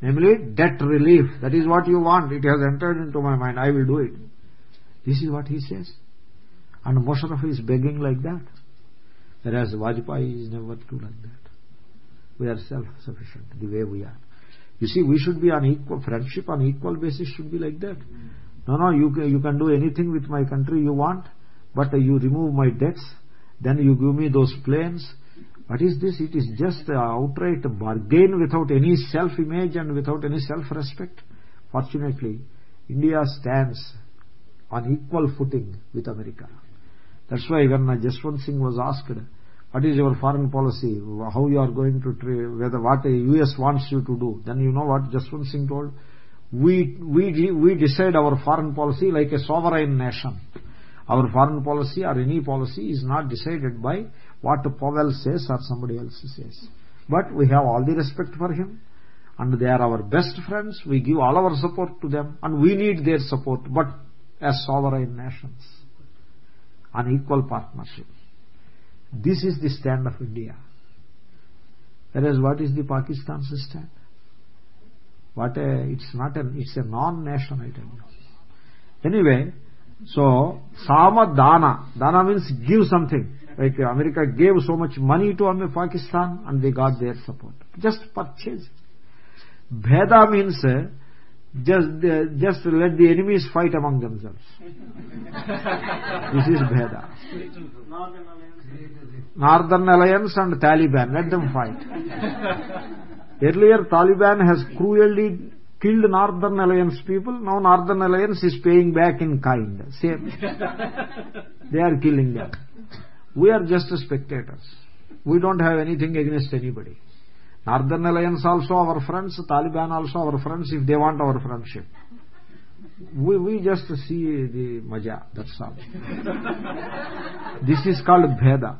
namely debt relief. That is what you want. It has entered into my mind. I will do it. This is what he says. And Musharraf is begging like that. Whereas Vajpayee is never to like that. We are self-sufficient the way we are. You see, we should be on equal, friendship on equal basis should be like that. No, no, you, you can do anything with my country you want but you remove my debts then you give me those planes what is this? It is just outright bargain without any self image and without any self respect fortunately india stands on equal footing with america. That's why when uh, jaswant singh was asked what is your foreign policy? How you are going to treat whether what the us wants you to do? Then you know what jaswant singh told? We we we decide our foreign policy like a sovereign nation. Our foreign policy or any policy is not decided by what Powell says or somebody else says. But we have all the respect for him and they are our best friends. We give all our support to them and we need their support but as sovereign nations on equal partnership. This is the stand of India. Whereas what is the Pakistan's stand? What a, it's not an, it's a tell you. Anyway, so, Sama Dana. Dana means give something. Like America gave so much money to Pakistan and they got their support. Just purchase. Bheda means uh, just uh, just let the enemies fight among themselves. this is Bheda. Northern Alliance and Taliban, let them fight. Earlier Taliban has cruelly killed Northern Alliance people. Now Northern Alliance is paying back in kind. Same. they are killing them. We are just spectators. We don't have anything against anybody. Northern Alliance also our friends, Taliban also our friends if they want our friendship. We, we just see the maja, that's all. this is called Bheda.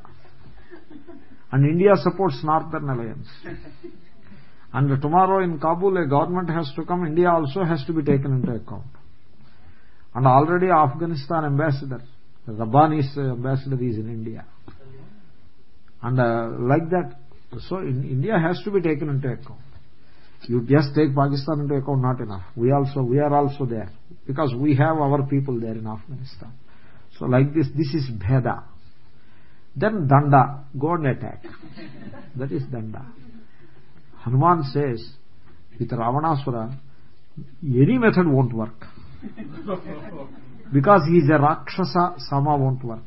And India supports Northern Alliance and tomorrow in Kabul a government has to come India also has to be taken into account and already Afghanistan ambassador Rabbani's ambassador is in India. And uh, like that so in India has to be taken into account. You just take Pakistan into account not enough. We also we are also there. Because we have our people there in Afghanistan. So like this this is Bheda. Then Danda go and attack. That is Danda. Hanuman says, with Ravanasura, any method won't work. because he is a Rakshasa, Sama won't work.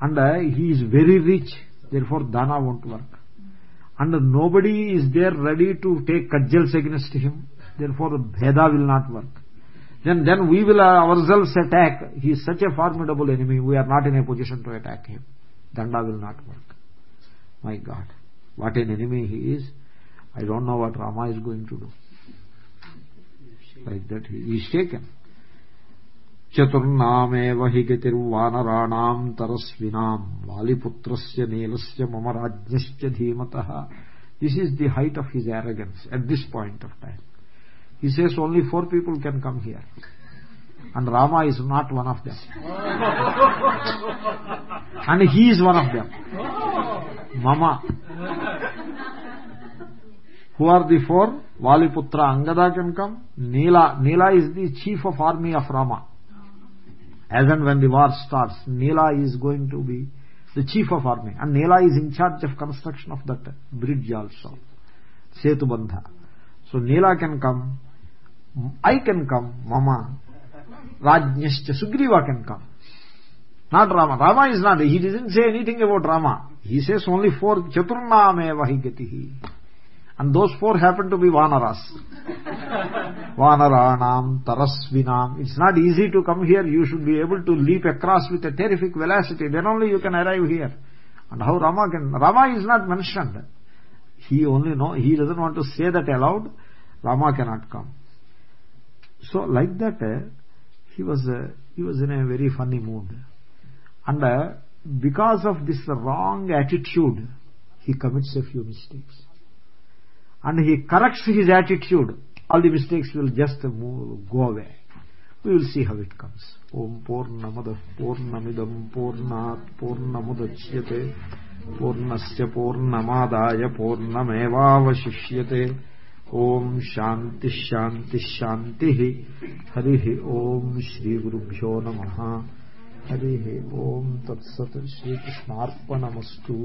And uh, he is very rich, therefore Dana won't work. And nobody is there ready to take kajjals against him, therefore Bheda will not work. then then we will ourselves attack. He is such a formidable enemy we are not in a position to attack him. Danda will not work. My god. What an enemy he is. I don't know what rama is going to do. Like that he is shaken this is the height of his arrogance. At this point of time, he says only four people can come here. And rama is not one of them. And he is one of them. Mama. Who are the four? Valiputra angada can come. Nila nila is the chief of army of rama as and when the war starts neela is going to be the chief of army. And neela is in charge of construction of that bridge also. Setu bandha. So neela can come i can come mama rajnyascha sugriva can come. Not rama. Rama is not he didn't say anything about rama. He says only four chaturname vahigatihi and those four happen to be vanaras. Vanaranam tarasvinam. It's not easy to come here. You should be able to leap across with a terrific velocity. Then only you can arrive here. And how rama can rama is not mentioned. He only know he doesn't want to say that aloud. Rama cannot come. So like that uh, he was uh, he was in a very funny mood. And uh, because of this wrong attitude he commits a few mistakes and he corrects his attitude all the mistakes will just move, go away we will see how it comes om purnamada purnamidam purnat purnamudachyate purnasya purnamadaya purnamevavashishyate Om Shanti शांति शांति हरि ओम श्री गुरुभ्यो नमः हरि ओम तत्सत श्रीकृष्णार्पणमस्तु